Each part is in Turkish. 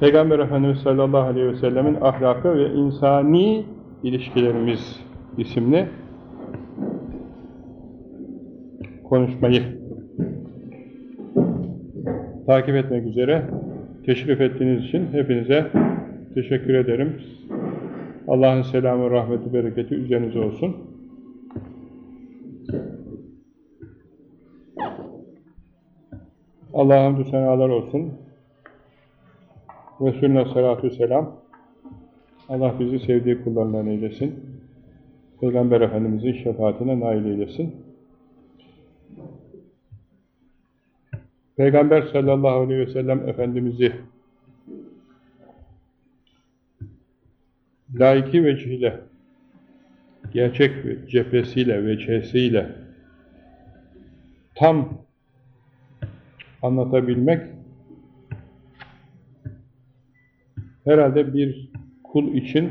Peygamber Efendimiz sallallahu aleyhi ve sellemin ahlakı ve insani ilişkilerimiz isimli konuşmayı takip etmek üzere teşrif ettiğiniz için hepinize teşekkür ederim. Allah'ın selamı, rahmeti, bereketi üzerinize olsun. Allah'a hamdü senalar olsun. Resulüne salatu selam. Allah bizi sevdiği kullarından eylesin. Peygamber Efendimizin şefaatine nail eylesin. Peygamber sallallahu aleyhi ve sellem Efendimiz'i laiki vecihle, gerçek cephesiyle, veçhesiyle tam anlatabilmek herhalde bir kul için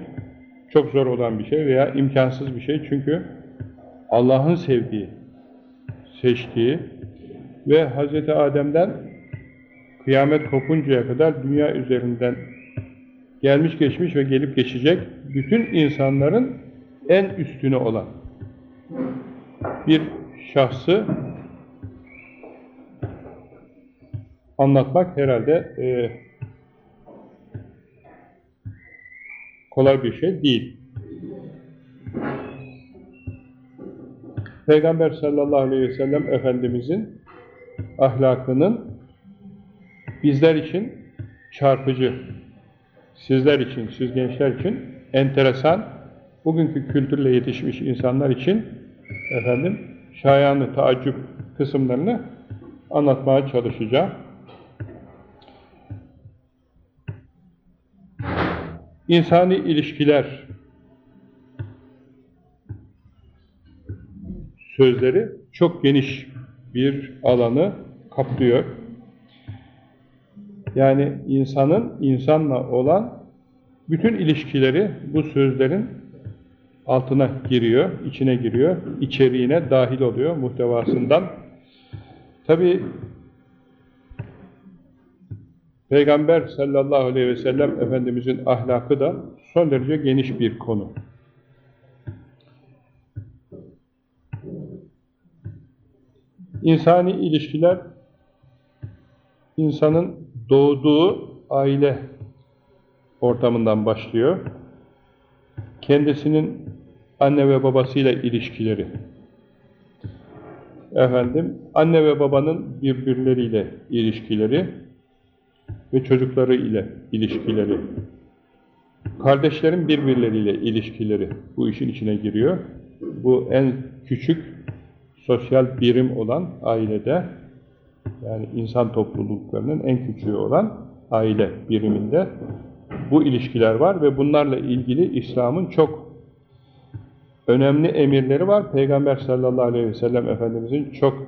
çok zor olan bir şey veya imkansız bir şey. Çünkü Allah'ın sevdiği, seçtiği ve Hz. Adem'den kıyamet kopuncaya kadar dünya üzerinden gelmiş geçmiş ve gelip geçecek bütün insanların en üstünü olan bir şahsı anlatmak herhalde e, kolay bir şey değil. Peygamber sallallahu aleyhi ve sellem Efendimizin ahlakının bizler için çarpıcı, sizler için, siz gençler için enteresan, bugünkü kültürle yetişmiş insanlar için efendim şayanlı taaccüp kısımlarını anlatmaya çalışacağım. İnsani ilişkiler sözleri çok geniş bir alanı kaplıyor. Yani insanın insanla olan bütün ilişkileri bu sözlerin altına giriyor, içine giriyor, içeriğine dahil oluyor muhtevasından. Tabi Peygamber sallallahu aleyhi ve sellem Efendimizin ahlakı da son derece geniş bir konu. İnsani ilişkiler insanın doğduğu aile ortamından başlıyor. Kendisinin anne ve babasıyla ilişkileri. Efendim, anne ve babanın birbirleriyle ilişkileri ve çocukları ile ilişkileri. Kardeşlerin birbirleriyle ilişkileri bu işin içine giriyor. Bu en küçük sosyal birim olan ailede yani insan topluluklarının en küçüğü olan aile biriminde bu ilişkiler var ve bunlarla ilgili İslam'ın çok önemli emirleri var. Peygamber sallallahu aleyhi ve sellem Efendimizin çok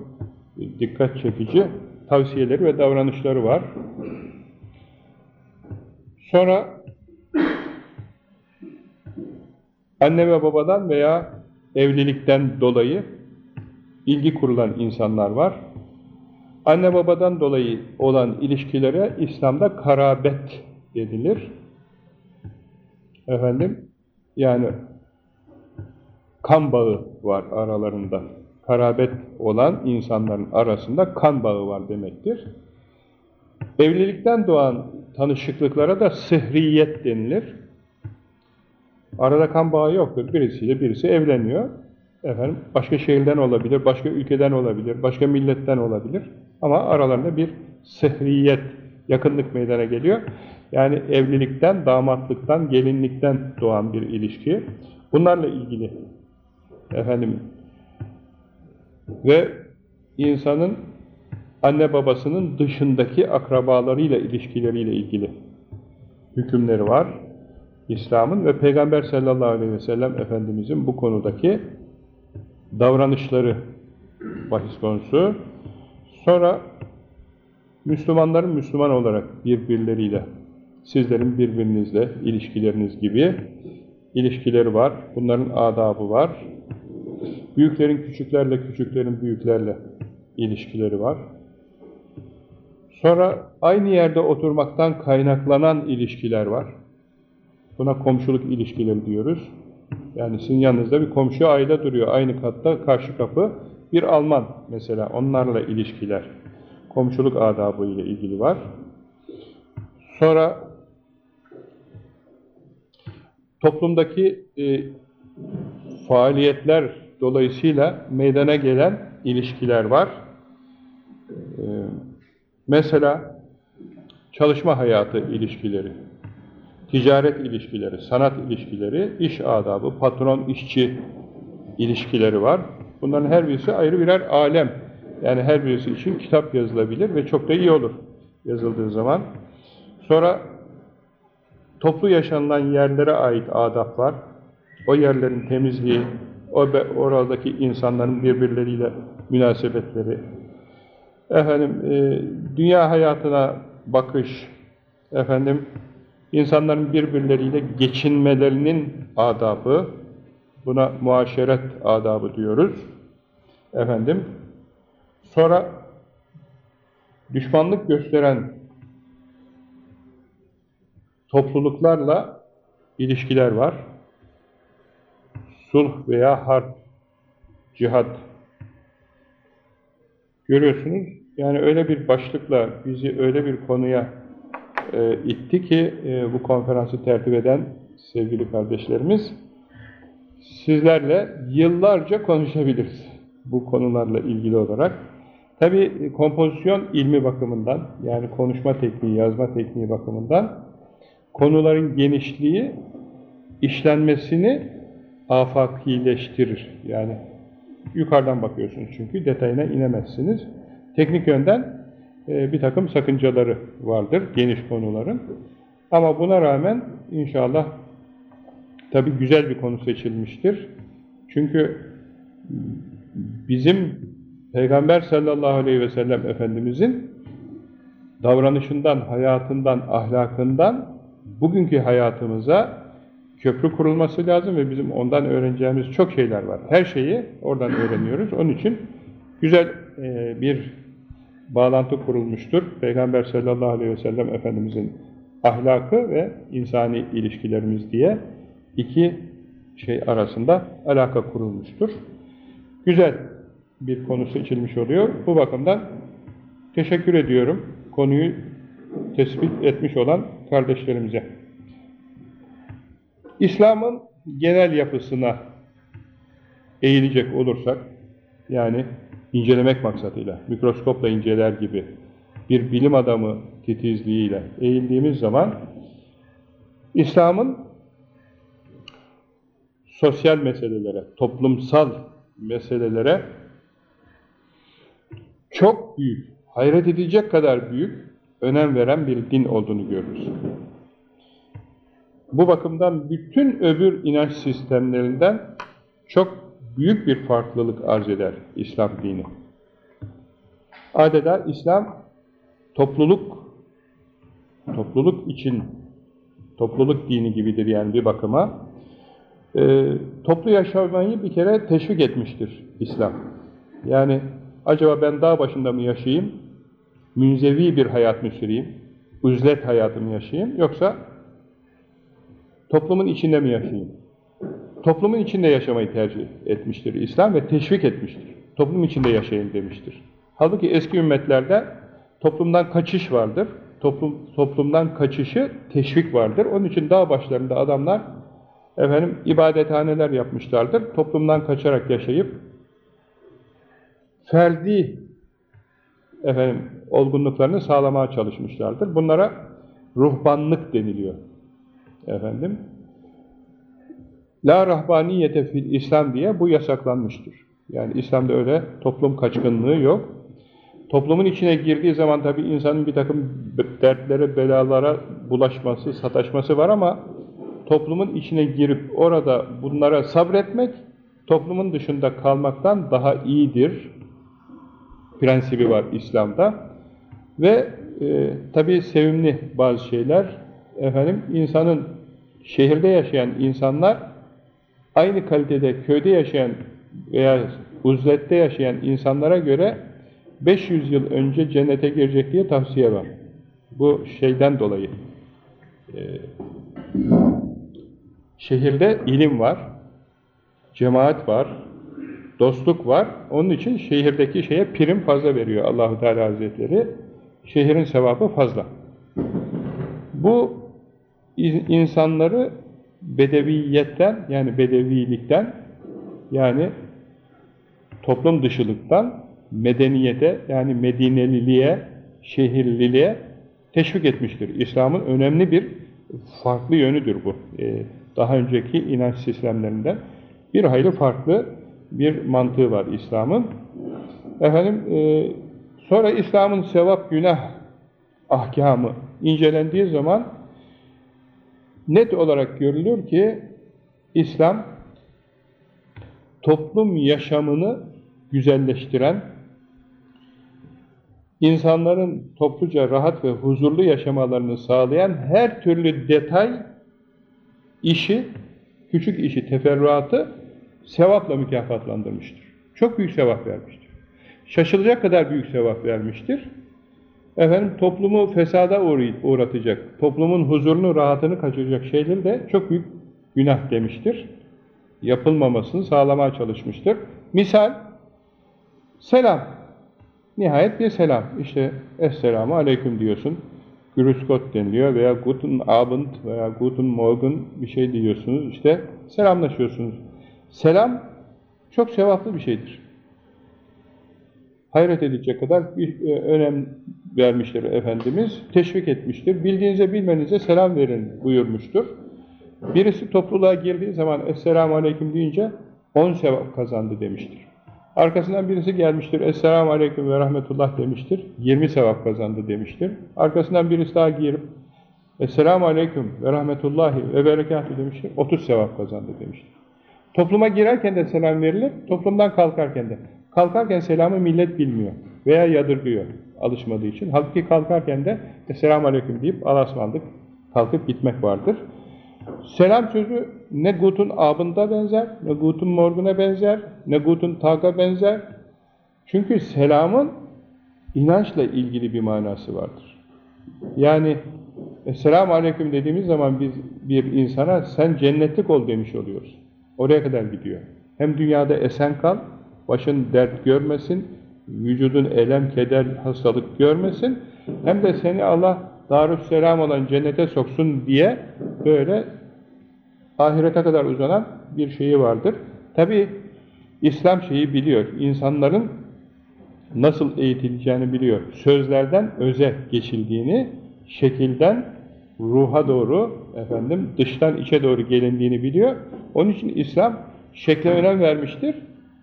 dikkat çekici tavsiyeleri ve davranışları var. Sonra anne ve babadan veya evlilikten dolayı ilgi kurulan insanlar var. Anne babadan dolayı olan ilişkilere İslam'da karabet denilir. Efendim, yani kan bağı var aralarında. Karabet olan insanların arasında kan bağı var demektir. Evlilikten doğan tanışıklıklara da sıhriyet denilir. Arada kan bağı yoktur. Birisiyle birisi evleniyor. Efendim, başka şehirden olabilir, başka ülkeden olabilir, başka milletten olabilir. Ama aralarında bir sıhriyet, yakınlık meydana geliyor. Yani evlilikten, damatlıktan, gelinlikten doğan bir ilişki. Bunlarla ilgili efendim ve insanın anne babasının dışındaki akrabalarıyla ilişkileriyle ilgili hükümleri var. İslam'ın ve Peygamber sallallahu aleyhi ve sellem Efendimizin bu konudaki davranışları bahis konusu. Sonra Müslümanların Müslüman olarak birbirleriyle, sizlerin birbirinizle ilişkileriniz gibi ilişkileri var. Bunların adabı var. Büyüklerin küçüklerle, küçüklerin büyüklerle ilişkileri var. Sonra aynı yerde oturmaktan kaynaklanan ilişkiler var. Buna komşuluk ilişkileri diyoruz. Yani sizin yanınızda bir komşu aile duruyor. Aynı katta karşı kapı bir Alman mesela. Onlarla ilişkiler. Komşuluk adabı ile ilgili var. Sonra toplumdaki e, faaliyetler dolayısıyla meydana gelen ilişkiler var. E, mesela çalışma hayatı ilişkileri, ticaret ilişkileri, sanat ilişkileri, iş adabı, patron-işçi ilişkileri var. Bunların her birisi ayrı birer alem. Yani her birisi için kitap yazılabilir ve çok da iyi olur yazıldığı zaman. Sonra toplu yaşanılan yerlere ait adab var. O yerlerin temizliği, oradaki insanların birbirleriyle münasebetleri, efendim e, dünya hayatına bakış, efendim insanların birbirleriyle geçinmelerinin adabı, buna muaşeret adabı diyoruz. Efendim, sonra düşmanlık gösteren topluluklarla ilişkiler var. Sulh veya harp, cihat. Görüyorsunuz, yani öyle bir başlıkla bizi öyle bir konuya e, itti ki e, bu konferansı tertip eden sevgili kardeşlerimiz, sizlerle yıllarca konuşabiliriz bu konularla ilgili olarak. Tabi kompozisyon ilmi bakımından, yani konuşma tekniği, yazma tekniği bakımından konuların genişliği işlenmesini afakileştirir. Yani yukarıdan bakıyorsunuz çünkü detayına inemezsiniz. Teknik yönden e, bir takım sakıncaları vardır geniş konuların. Ama buna rağmen inşallah tabi güzel bir konu seçilmiştir. Çünkü bizim Peygamber sallallahu aleyhi ve sellem Efendimizin davranışından, hayatından, ahlakından bugünkü hayatımıza köprü kurulması lazım ve bizim ondan öğreneceğimiz çok şeyler var. Her şeyi oradan öğreniyoruz. Onun için güzel e, bir bağlantı kurulmuştur. Peygamber sallallahu aleyhi ve sellem Efendimizin ahlakı ve insani ilişkilerimiz diye iki şey arasında alaka kurulmuştur. Güzel bir konu seçilmiş oluyor. Bu bakımdan teşekkür ediyorum konuyu tespit etmiş olan kardeşlerimize. İslam'ın genel yapısına eğilecek olursak, yani incelemek maksadıyla, mikroskopla inceler gibi bir bilim adamı titizliğiyle eğildiğimiz zaman, İslam'ın sosyal meselelere, toplumsal meselelere çok büyük, hayret edilecek kadar büyük önem veren bir din olduğunu görürüz. Bu bakımdan bütün öbür inanç sistemlerinden çok büyük bir farklılık arz eder İslam dini. Adeta İslam topluluk topluluk için topluluk dini gibidir yani bir bakıma. E, toplu yaşamayı bir kere teşvik etmiştir İslam. Yani acaba ben dağ başında mı yaşayayım, münzevi bir hayat mı süreyim, uzlet hayatımı yaşayayım yoksa toplumun içinde mi yaşayayım? Toplumun içinde yaşamayı tercih etmiştir İslam ve teşvik etmiştir. Toplum içinde yaşayın demiştir. Halbuki eski ümmetlerde toplumdan kaçış vardır. Toplum, toplumdan kaçışı teşvik vardır. Onun için dağ başlarında adamlar efendim ibadethaneler yapmışlardır. Toplumdan kaçarak yaşayıp ferdi efendim olgunluklarını sağlamaya çalışmışlardır. Bunlara ruhbanlık deniliyor. Efendim La rahbaniyete fil İslam diye bu yasaklanmıştır. Yani İslam'da öyle toplum kaçkınlığı yok. Toplumun içine girdiği zaman tabii insanın bir takım dertlere, belalara bulaşması, sataşması var ama toplumun içine girip orada bunlara sabretmek toplumun dışında kalmaktan daha iyidir prensibi var İslam'da. Ve e, tabii sevimli bazı şeyler. Efendim insanın şehirde yaşayan insanlar aynı kalitede köyde yaşayan veya uzlette yaşayan insanlara göre 500 yıl önce cennete girecek diye tavsiye var. Bu şeyden dolayı. Ee, şehirde ilim var, cemaat var, dostluk var. Onun için şehirdeki şeye prim fazla veriyor Allahu Teala Hazretleri. Şehrin sevabı fazla. Bu insanları bedeviyetten yani bedevilikten yani toplum dışılıktan medeniyete yani medineliliğe, şehirliliğe teşvik etmiştir. İslam'ın önemli bir farklı yönüdür bu. Ee, daha önceki inanç sistemlerinden bir hayli farklı bir mantığı var İslam'ın. Efendim, e, sonra İslam'ın sevap günah ahkamı incelendiği zaman net olarak görülür ki İslam toplum yaşamını güzelleştiren, insanların topluca rahat ve huzurlu yaşamalarını sağlayan her türlü detay işi, küçük işi, teferruatı sevapla mükafatlandırmıştır. Çok büyük sevap vermiştir. Şaşılacak kadar büyük sevap vermiştir. Efendim toplumu fesada uğratacak, toplumun huzurunu, rahatını kaçıracak şeyleri de çok büyük günah demiştir. Yapılmamasını sağlamaya çalışmıştır. Misal, selam. Nihayet bir selam. İşte Esselamu Aleyküm diyorsun. Grüß Gott deniliyor veya Guten Abend veya Guten Morgen bir şey diyorsunuz. İşte selamlaşıyorsunuz. Selam çok sevaplı bir şeydir. Hayret edecek kadar bir e, önem vermiştir Efendimiz. Teşvik etmiştir. Bildiğinize bilmenize selam verin buyurmuştur. Birisi topluluğa girdiği zaman Esselamu Aleyküm deyince 10 sevap kazandı demiştir. Arkasından birisi gelmiştir, Esselamu Aleyküm ve Rahmetullah demiştir, 20 sevap kazandı demiştir. Arkasından birisi daha girip, Esselamu Aleyküm ve Rahmetullahi ve Berekatü demiştir, 30 sevap kazandı demiştir. Topluma girerken de selam verilir, toplumdan kalkarken de. Kalkarken selamı millet bilmiyor veya yadırgıyor alışmadığı için. Halbuki kalkarken de Esselamu Aleyküm deyip alasmandık, kalkıp gitmek vardır. Selam sözü ne Gut'un abında benzer, ne Gut'un morguna benzer, ne Gut'un taga benzer. Çünkü selamın inançla ilgili bir manası vardır. Yani Esselamu Aleyküm dediğimiz zaman biz bir insana sen cennetlik ol demiş oluyoruz. Oraya kadar gidiyor. Hem dünyada esen kal, başın dert görmesin, vücudun elem, keder, hastalık görmesin, hem de seni Allah Darüsselam olan cennete soksun diye böyle ahirete kadar uzanan bir şeyi vardır. Tabi İslam şeyi biliyor. İnsanların nasıl eğitileceğini biliyor. Sözlerden öze geçildiğini, şekilden ruha doğru, efendim dıştan içe doğru gelindiğini biliyor. Onun için İslam şekle önem vermiştir.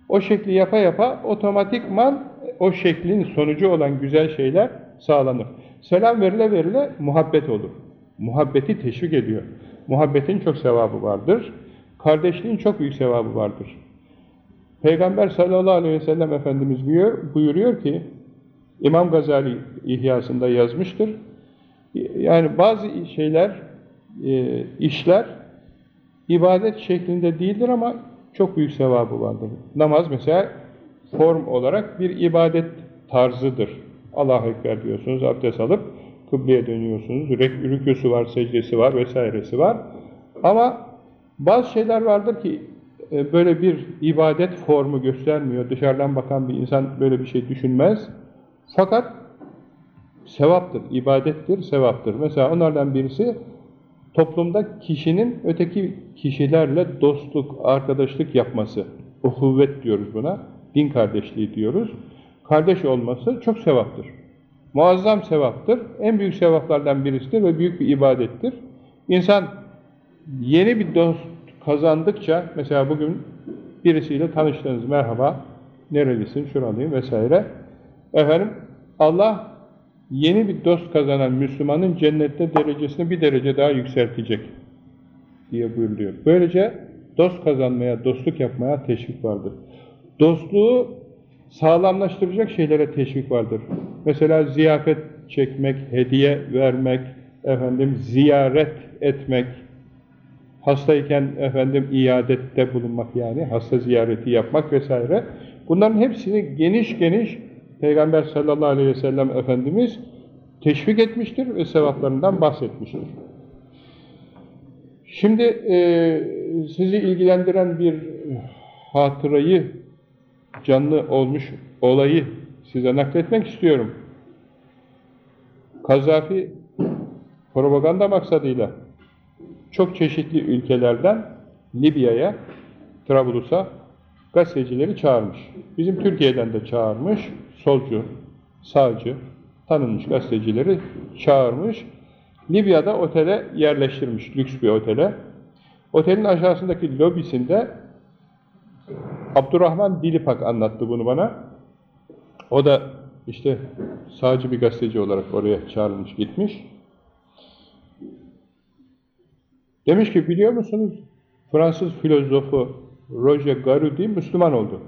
O şekli yapa yapa otomatikman o şeklin sonucu olan güzel şeyler sağlanır. Selam verile verile muhabbet olur. Muhabbeti teşvik ediyor. Muhabbetin çok sevabı vardır. Kardeşliğin çok büyük sevabı vardır. Peygamber sallallahu aleyhi ve sellem Efendimiz buyuruyor ki, İmam Gazali İhyasında yazmıştır. Yani bazı şeyler, e, işler ibadet şeklinde değildir ama çok büyük sevabı vardır. Namaz mesela form olarak bir ibadet tarzıdır. Allahu Ekber diyorsunuz, abdest alıp kıbleye dönüyorsunuz, rüküsü var, secdesi var vesairesi var. Ama bazı şeyler vardır ki e, böyle bir ibadet formu göstermiyor. Dışarıdan bakan bir insan böyle bir şey düşünmez. Fakat sevaptır, ibadettir, sevaptır. Mesela onlardan birisi toplumda kişinin öteki kişilerle dostluk, arkadaşlık yapması. Uhuvvet diyoruz buna. Din kardeşliği diyoruz. Kardeş olması çok sevaptır. Muazzam sevaptır. En büyük sevaplardan birisidir ve büyük bir ibadettir. İnsan yeni bir dost kazandıkça, mesela bugün birisiyle tanıştınız, merhaba, nerelisin, şuralıyım vesaire. Efendim, Allah yeni bir dost kazanan Müslümanın cennette derecesini bir derece daha yükseltecek diye buyuruyor. Böylece dost kazanmaya, dostluk yapmaya teşvik vardır. Dostluğu sağlamlaştıracak şeylere teşvik vardır. Mesela ziyafet çekmek, hediye vermek, efendim ziyaret etmek, hastayken efendim iadette bulunmak yani hasta ziyareti yapmak vesaire. Bunların hepsini geniş geniş Peygamber sallallahu aleyhi ve sellem Efendimiz teşvik etmiştir ve sevaplarından bahsetmiştir. Şimdi e, sizi ilgilendiren bir hatırayı, canlı olmuş olayı size nakletmek istiyorum. Kazafi propaganda maksadıyla çok çeşitli ülkelerden Libya'ya, Trablus'a gazetecileri çağırmış. Bizim Türkiye'den de çağırmış, solcu, sağcı, tanınmış gazetecileri çağırmış. Libya'da otele yerleştirmiş, lüks bir otele. Otelin aşağısındaki lobisinde Abdurrahman Dilipak anlattı bunu bana. O da işte sağcı bir gazeteci olarak oraya çağrılmış gitmiş. Demiş ki biliyor musunuz Fransız filozofu Roger Garudi Müslüman oldu.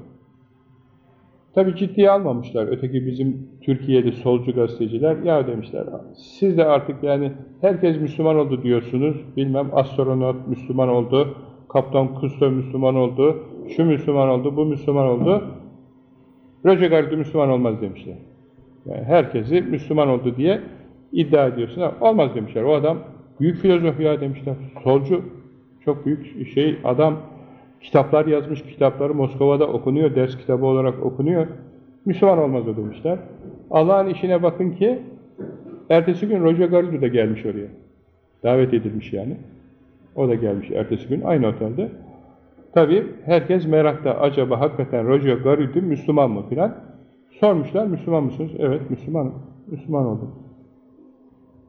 Tabi ciddiye almamışlar. Öteki bizim Türkiye'de solcu gazeteciler ya demişler. Siz de artık yani herkes Müslüman oldu diyorsunuz. Bilmem astronot Müslüman oldu. Kaptan Kusto Müslüman oldu. Şu Müslüman oldu, bu Müslüman oldu. Roger Garudi Müslüman olmaz demişler. Yani herkesi Müslüman oldu diye iddia ediyorsun. Olmaz demişler. O adam büyük filozof ya demişler. Solcu. Çok büyük şey adam kitaplar yazmış, kitapları Moskova'da okunuyor, ders kitabı olarak okunuyor. Müslüman olmaz o demişler. Allah'ın işine bakın ki ertesi gün Roger Garudi de gelmiş oraya. Davet edilmiş yani. O da gelmiş ertesi gün aynı otelde. Tabi herkes merakta acaba hakikaten Roger Garudi Müslüman mı filan. Sormuşlar Müslüman mısınız? Evet Müslümanım. Müslüman oldum.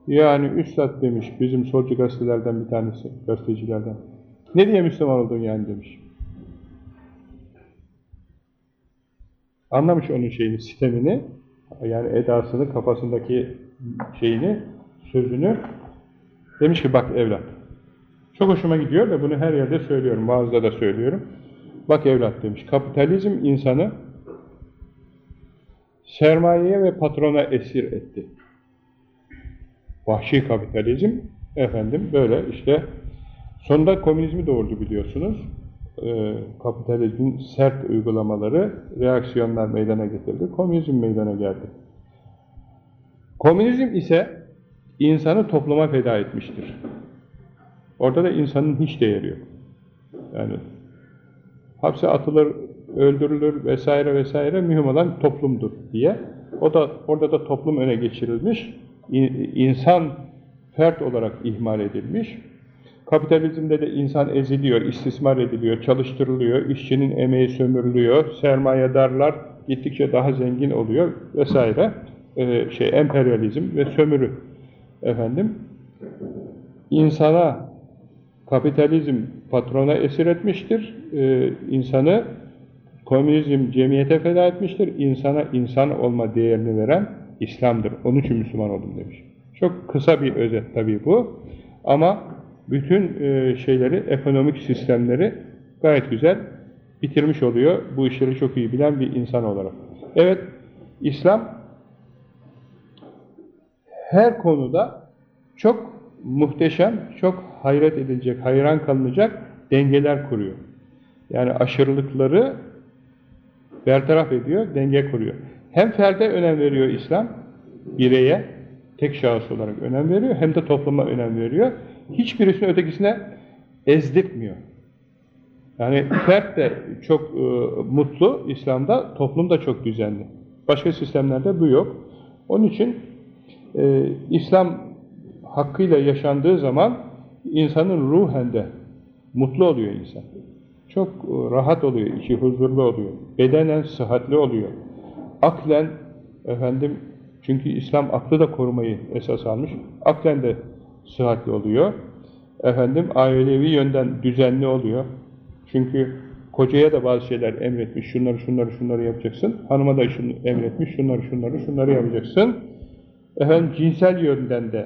Yani üstad demiş bizim solcu gazetelerden bir tanesi, gazetecilerden. Ne diye Müslüman oldun yani demiş. Anlamış onun şeyini, sistemini, yani edasını, kafasındaki şeyini, sözünü. Demiş ki bak evlat, çok hoşuma gidiyor ve bunu her yerde söylüyorum, bazıda da söylüyorum. Bak evlat demiş, kapitalizm insanı sermayeye ve patrona esir etti. Vahşi kapitalizm, efendim böyle işte, sonunda komünizmi doğurdu biliyorsunuz e, kapitalizmin sert uygulamaları, reaksiyonlar meydana getirdi. Komünizm meydana geldi. Komünizm ise insanı topluma feda etmiştir. Orada da insanın hiç değeri yok. Yani hapse atılır, öldürülür vesaire vesaire mühim olan toplumdur diye. O da orada da toplum öne geçirilmiş. İnsan fert olarak ihmal edilmiş. Kapitalizmde de insan eziliyor, istismar ediliyor, çalıştırılıyor, işçinin emeği sömürülüyor, sermayedarlar gittikçe daha zengin oluyor vesaire. Ee, şey emperyalizm ve sömürü efendim. İnsana kapitalizm patrona esir etmiştir. Ee, insanı komünizm cemiyete feda etmiştir. İnsana insan olma değerini veren İslam'dır. Onun için Müslüman oldum demiş. Çok kısa bir özet tabii bu. Ama bütün e, şeyleri, ekonomik sistemleri gayet güzel bitirmiş oluyor. Bu işleri çok iyi bilen bir insan olarak. Evet, İslam her konuda çok muhteşem, çok hayret edilecek, hayran kalınacak dengeler kuruyor. Yani aşırılıkları bertaraf ediyor, denge kuruyor. Hem ferde önem veriyor İslam, bireye, tek şahıs olarak önem veriyor, hem de topluma önem veriyor hiçbirisini ötekisine ezdirtmiyor. Yani fert de çok e, mutlu İslam'da, toplum da çok düzenli. Başka sistemlerde bu yok. Onun için e, İslam hakkıyla yaşandığı zaman insanın ruhen de mutlu oluyor insan. Çok e, rahat oluyor, içi huzurlu oluyor. Bedenen sıhhatli oluyor. Aklen efendim çünkü İslam aklı da korumayı esas almış. Aklen de sıhhatli oluyor. Efendim ailevi yönden düzenli oluyor. Çünkü kocaya da bazı şeyler emretmiş. Şunları şunları şunları yapacaksın. Hanıma da şunu emretmiş. Şunları şunları şunları yapacaksın. Efendim cinsel yönden de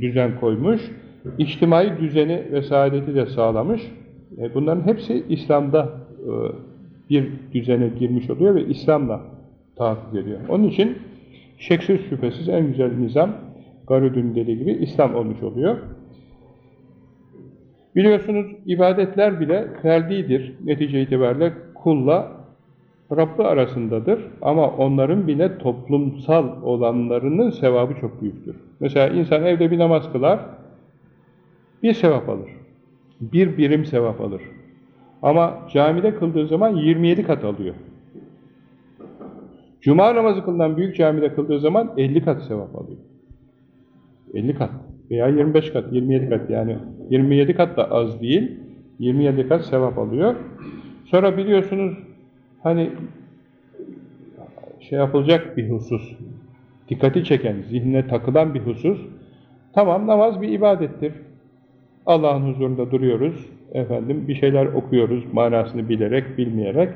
düzen koymuş. İçtimai düzeni ve saadeti de sağlamış. E bunların hepsi İslam'da e, bir düzene girmiş oluyor ve İslam'la tahakkuk ediyor. Onun için şeksiz şüphesiz en güzel nizam Garud'un dediği gibi İslam olmuş oluyor. Biliyorsunuz ibadetler bile ferdidir netice itibariyle kulla Rabbi arasındadır ama onların bile toplumsal olanlarının sevabı çok büyüktür. Mesela insan evde bir namaz kılar, bir sevap alır. Bir birim sevap alır. Ama camide kıldığı zaman 27 kat alıyor. Cuma namazı kılınan büyük camide kıldığı zaman 50 kat sevap alıyor. 50 kat veya 25 kat, 27 kat yani 27 kat da az değil, 27 kat sevap alıyor. Sonra biliyorsunuz hani şey yapılacak bir husus, dikkati çeken, zihnine takılan bir husus, tamam namaz bir ibadettir. Allah'ın huzurunda duruyoruz, efendim bir şeyler okuyoruz, manasını bilerek, bilmeyerek,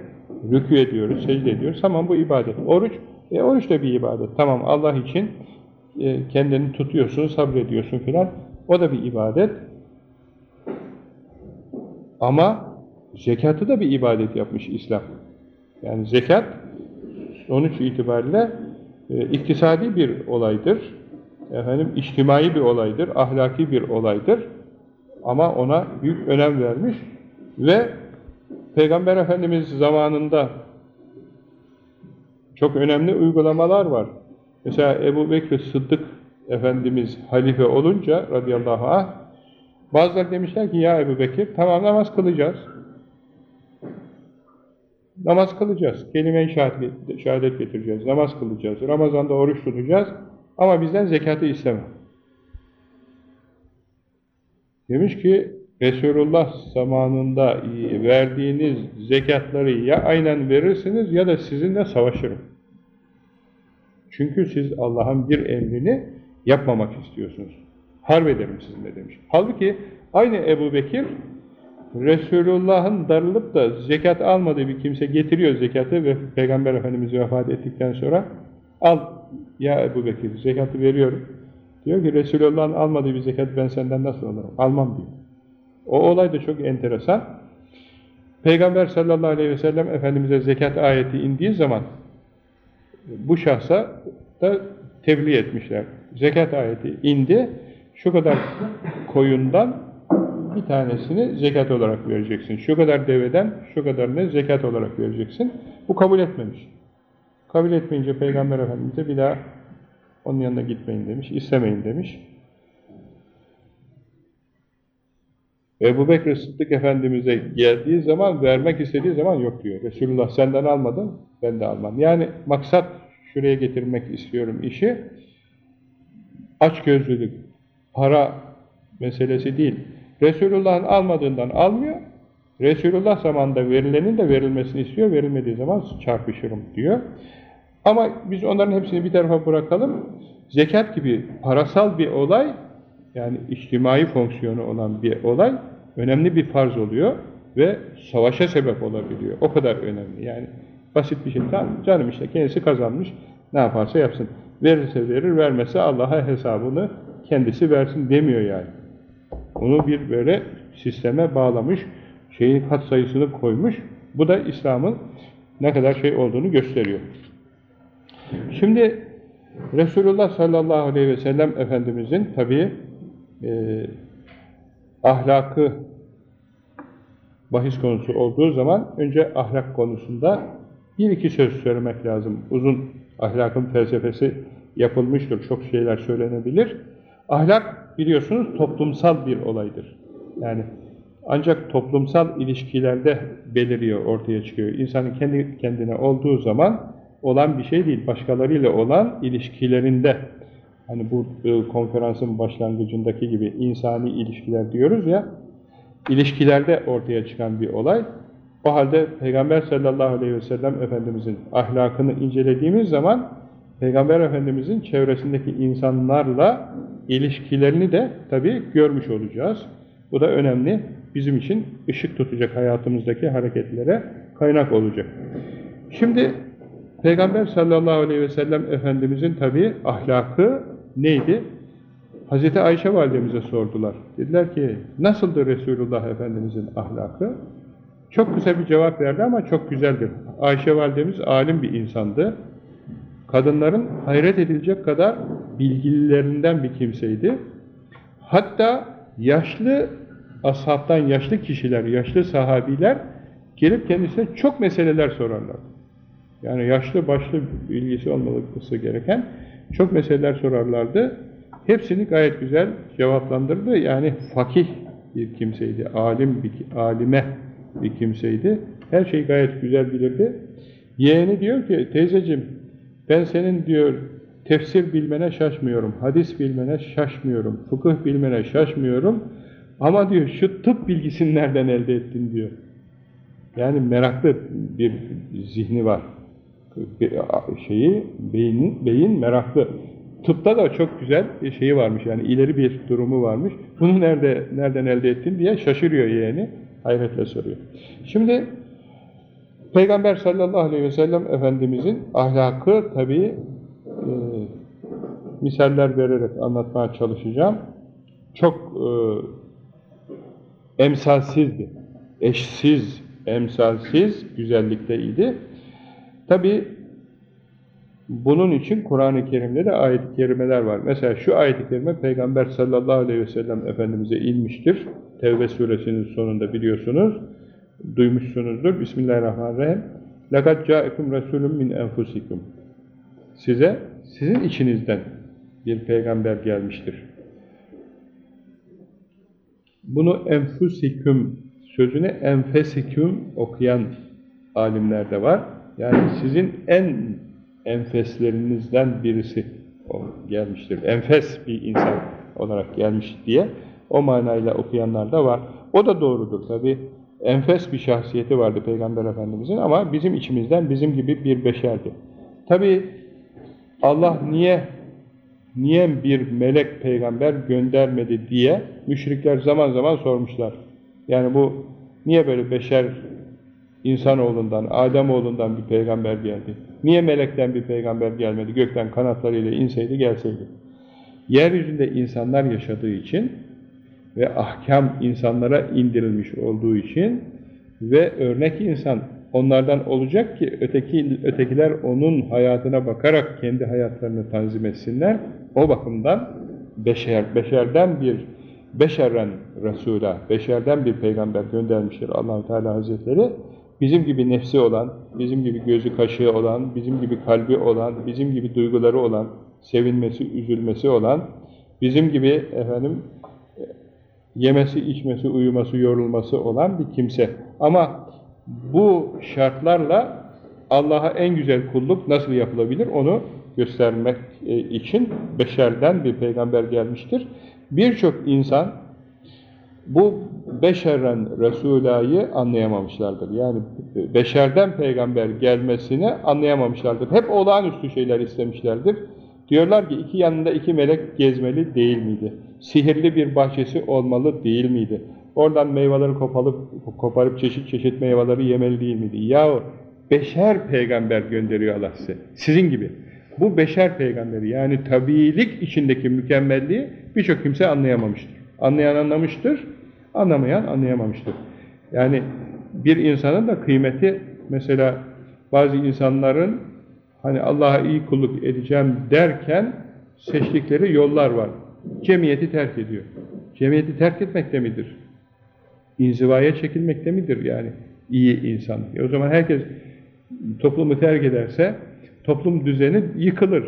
rükû ediyoruz, secde ediyoruz. Tamam bu ibadet. Oruç, e, oruç da bir ibadet. Tamam Allah için e, kendini tutuyorsun, sabrediyorsun filan. O da bir ibadet. Ama zekatı da bir ibadet yapmış İslam. Yani zekat sonuç itibariyle e, iktisadi bir olaydır. Efendim içtimai bir olaydır, ahlaki bir olaydır. Ama ona büyük önem vermiş ve Peygamber Efendimiz zamanında çok önemli uygulamalar var. Mesela Ebu Bekir Sıddık Efendimiz halife olunca radıyallahu anh bazıları demişler ki ya Ebu Bekir tamam namaz kılacağız. Namaz kılacağız. Kelime-i şehadet, şehadet getireceğiz. Namaz kılacağız. Ramazan'da oruç tutacağız. Ama bizden zekatı isteme. Demiş ki Resulullah zamanında verdiğiniz zekatları ya aynen verirsiniz ya da sizinle savaşırım. Çünkü siz Allah'ın bir emrini yapmamak istiyorsunuz. Harp ederim sizinle demiş. Halbuki aynı Ebu Bekir Resulullah'ın darılıp da zekat almadığı bir kimse getiriyor zekatı ve Peygamber Efendimiz vefat ettikten sonra al ya Ebu Bekir zekatı veriyorum. Diyor ki Resulullah'ın almadığı bir zekat ben senden nasıl alırım? Almam diyor. O olay da çok enteresan. Peygamber sallallahu aleyhi ve sellem Efendimiz'e zekat ayeti indiği zaman bu şahsa da tebliğ etmişler. Zekat ayeti indi. Şu kadar koyundan bir tanesini zekat olarak vereceksin. Şu kadar deveden şu kadarını zekat olarak vereceksin. Bu kabul etmemiş. Kabul etmeyince Peygamber Efendimiz'e bir daha onun yanına gitmeyin demiş, istemeyin demiş. Ebu Bekir Sıddık Efendimiz'e geldiği zaman, vermek istediği zaman yok diyor. Resulullah senden almadın, ben de almam. Yani maksat şuraya getirmek istiyorum işi. Açgözlülük, para meselesi değil. Resulullah'ın almadığından almıyor. Resulullah zamanında verilenin de verilmesini istiyor. Verilmediği zaman çarpışırım diyor. Ama biz onların hepsini bir tarafa bırakalım. Zekat gibi parasal bir olay, yani içtimai fonksiyonu olan bir olay, önemli bir farz oluyor ve savaşa sebep olabiliyor. O kadar önemli. Yani basit bir şey. Tamam, canım işte kendisi kazanmış, ne yaparsa yapsın. Verirse verir, vermezse Allah'a hesabını kendisi versin demiyor yani. Onu bir böyle sisteme bağlamış, şeyin kat sayısını koymuş. Bu da İslam'ın ne kadar şey olduğunu gösteriyor. Şimdi Resulullah sallallahu aleyhi ve sellem Efendimizin tabi e, ahlakı bahis konusu olduğu zaman önce ahlak konusunda bir iki söz söylemek lazım. Uzun ahlakın felsefesi yapılmıştır. Çok şeyler söylenebilir. Ahlak biliyorsunuz toplumsal bir olaydır. Yani ancak toplumsal ilişkilerde beliriyor, ortaya çıkıyor. İnsanın kendi kendine olduğu zaman olan bir şey değil. Başkalarıyla olan ilişkilerinde hani bu e, konferansın başlangıcındaki gibi insani ilişkiler diyoruz ya ilişkilerde ortaya çıkan bir olay. O halde Peygamber sallallahu aleyhi ve sellem Efendimizin ahlakını incelediğimiz zaman Peygamber Efendimizin çevresindeki insanlarla ilişkilerini de tabi görmüş olacağız. Bu da önemli. Bizim için ışık tutacak hayatımızdaki hareketlere kaynak olacak. Şimdi Peygamber sallallahu aleyhi ve sellem Efendimizin tabi ahlakı neydi? Hazreti Ayşe validemize sordular. Dediler ki nasıldır Resulullah Efendimizin ahlakı? Çok kısa bir cevap verdi ama çok güzeldir. Ayşe validemiz alim bir insandı. Kadınların hayret edilecek kadar bilgililerinden bir kimseydi. Hatta yaşlı ashabtan yaşlı kişiler, yaşlı sahabiler gelip kendisine çok meseleler sorarlar. Yani yaşlı başlı bilgisi olması gereken çok meseleler sorarlardı. Hepsini gayet güzel cevaplandırdı. Yani fakih bir kimseydi, alim bir, alime bir kimseydi. Her şeyi gayet güzel bilirdi. Yeğeni diyor ki, teyzeciğim ben senin diyor tefsir bilmene şaşmıyorum, hadis bilmene şaşmıyorum, fıkıh bilmene şaşmıyorum. Ama diyor şu tıp bilgisini nereden elde ettin diyor. Yani meraklı bir zihni var. Şeyi, beyin, beyin meraklı. Tıpta da çok güzel bir şeyi varmış yani ileri bir durumu varmış. Bunu nerede nereden elde ettin diye şaşırıyor yeğeni. Hayretle soruyor. Şimdi Peygamber sallallahu aleyhi ve sellem Efendimizin ahlakı tabi e, misaller vererek anlatmaya çalışacağım. Çok e, emsalsizdi. Eşsiz, emsalsiz güzellikteydi. Tabi bunun için Kur'an-ı Kerim'de de ayet-i kerimeler var. Mesela şu ayet-i kerime Peygamber sallallahu aleyhi ve sellem Efendimiz'e inmiştir. Tevbe suresinin sonunda biliyorsunuz. Duymuşsunuzdur. Bismillahirrahmanirrahim. لَقَدْ جَاءَكُمْ رَسُولٌ مِنْ اَنْفُسِكُمْ Size, sizin içinizden bir peygamber gelmiştir. Bunu enfusiküm sözüne enfesiküm okuyan alimler de var. Yani sizin en enfeslerinizden birisi o gelmiştir. Enfes bir insan olarak gelmiş diye o manayla okuyanlar da var. O da doğrudur tabi. Enfes bir şahsiyeti vardı Peygamber Efendimizin ama bizim içimizden bizim gibi bir beşerdi. Tabi Allah niye niye bir melek peygamber göndermedi diye müşrikler zaman zaman sormuşlar. Yani bu niye böyle beşer insanoğlundan, Ademoğlundan bir peygamber geldi? Niye melekten bir peygamber gelmedi? Gökten kanatlarıyla inseydi gelseydi. Yeryüzünde insanlar yaşadığı için ve ahkam insanlara indirilmiş olduğu için ve örnek insan onlardan olacak ki öteki ötekiler onun hayatına bakarak kendi hayatlarını tanzim etsinler. O bakımdan beşer, beşerden bir beşerren Resul'a, beşerden bir peygamber göndermiştir Allahu Teala Hazretleri. Bizim gibi nefsi olan, bizim gibi gözü kaşığı olan, bizim gibi kalbi olan, bizim gibi duyguları olan, sevinmesi, üzülmesi olan, bizim gibi efendim yemesi, içmesi, uyuması, yorulması olan bir kimse. Ama bu şartlarla Allah'a en güzel kulluk nasıl yapılabilir onu göstermek e, için beşerden bir peygamber gelmiştir. Birçok insan bu beşerren Resula'yı anlayamamışlardır. Yani beşerden peygamber gelmesini anlayamamışlardır. Hep olağanüstü şeyler istemişlerdir. Diyorlar ki iki yanında iki melek gezmeli değil miydi? Sihirli bir bahçesi olmalı değil miydi? Oradan meyveleri kopalıp, koparıp çeşit çeşit meyveleri yemeli değil miydi? Yahu beşer peygamber gönderiyor Allah size. Sizin gibi. Bu beşer peygamberi yani tabiilik içindeki mükemmelliği birçok kimse anlayamamıştır. Anlayan anlamıştır, anlamayan anlayamamıştır. Yani bir insanın da kıymeti mesela bazı insanların hani Allah'a iyi kulluk edeceğim derken seçtikleri yollar var. Cemiyeti terk ediyor. Cemiyeti terk etmekte midir? İnzivaya çekilmekte midir yani iyi insan? E o zaman herkes toplumu terk ederse toplum düzeni yıkılır.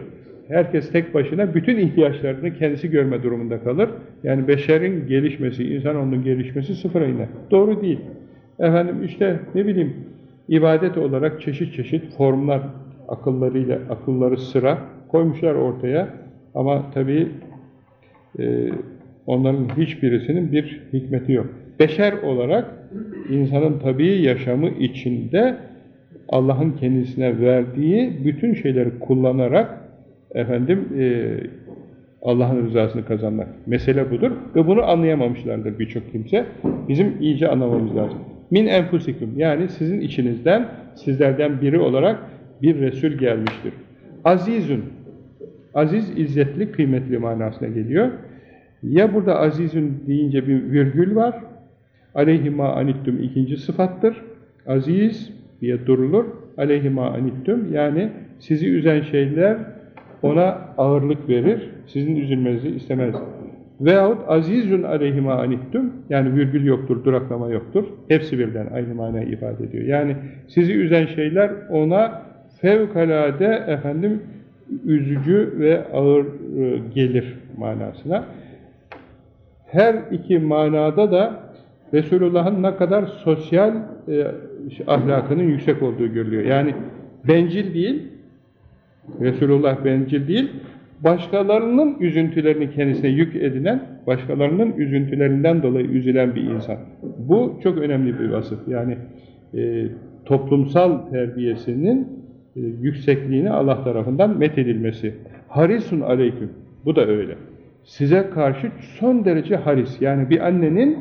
Herkes tek başına bütün ihtiyaçlarını kendisi görme durumunda kalır. Yani beşerin gelişmesi, insanoğlunun gelişmesi sıfıra iner. Doğru değil. Efendim işte ne bileyim ibadet olarak çeşit çeşit formlar akıllarıyla, akılları sıra koymuşlar ortaya. Ama tabii e, onların hiçbirisinin bir hikmeti yok. Beşer olarak insanın tabii yaşamı içinde Allah'ın kendisine verdiği bütün şeyleri kullanarak efendim e, Allah'ın rızasını kazanmak. Mesele budur ve bunu anlayamamışlardır birçok kimse. Bizim iyice anlamamız lazım. Min enfusikum yani sizin içinizden, sizlerden biri olarak bir Resul gelmiştir. Azizün, aziz, izzetli, kıymetli manasına geliyor. Ya burada azizün deyince bir virgül var, aleyhima anittum ikinci sıfattır. Aziz diye durulur, aleyhima anittum yani sizi üzen şeyler ona ağırlık verir, sizin üzülmenizi istemez. Veyahut azizun aleyhima anittum, yani virgül yoktur, duraklama yoktur. Hepsi birden aynı manayı ifade ediyor. Yani sizi üzen şeyler ona fevkalade efendim üzücü ve ağır e, gelir manasına. Her iki manada da Resulullah'ın ne kadar sosyal e, ahlakının yüksek olduğu görülüyor. Yani bencil değil, Resulullah bencil değil, başkalarının üzüntülerini kendisine yük edinen, başkalarının üzüntülerinden dolayı üzülen bir insan. Bu çok önemli bir vasıf. Yani e, toplumsal terbiyesinin e, yüksekliğini Allah tarafından methedilmesi. Harisun aleyküm. Bu da öyle. Size karşı son derece haris. Yani bir annenin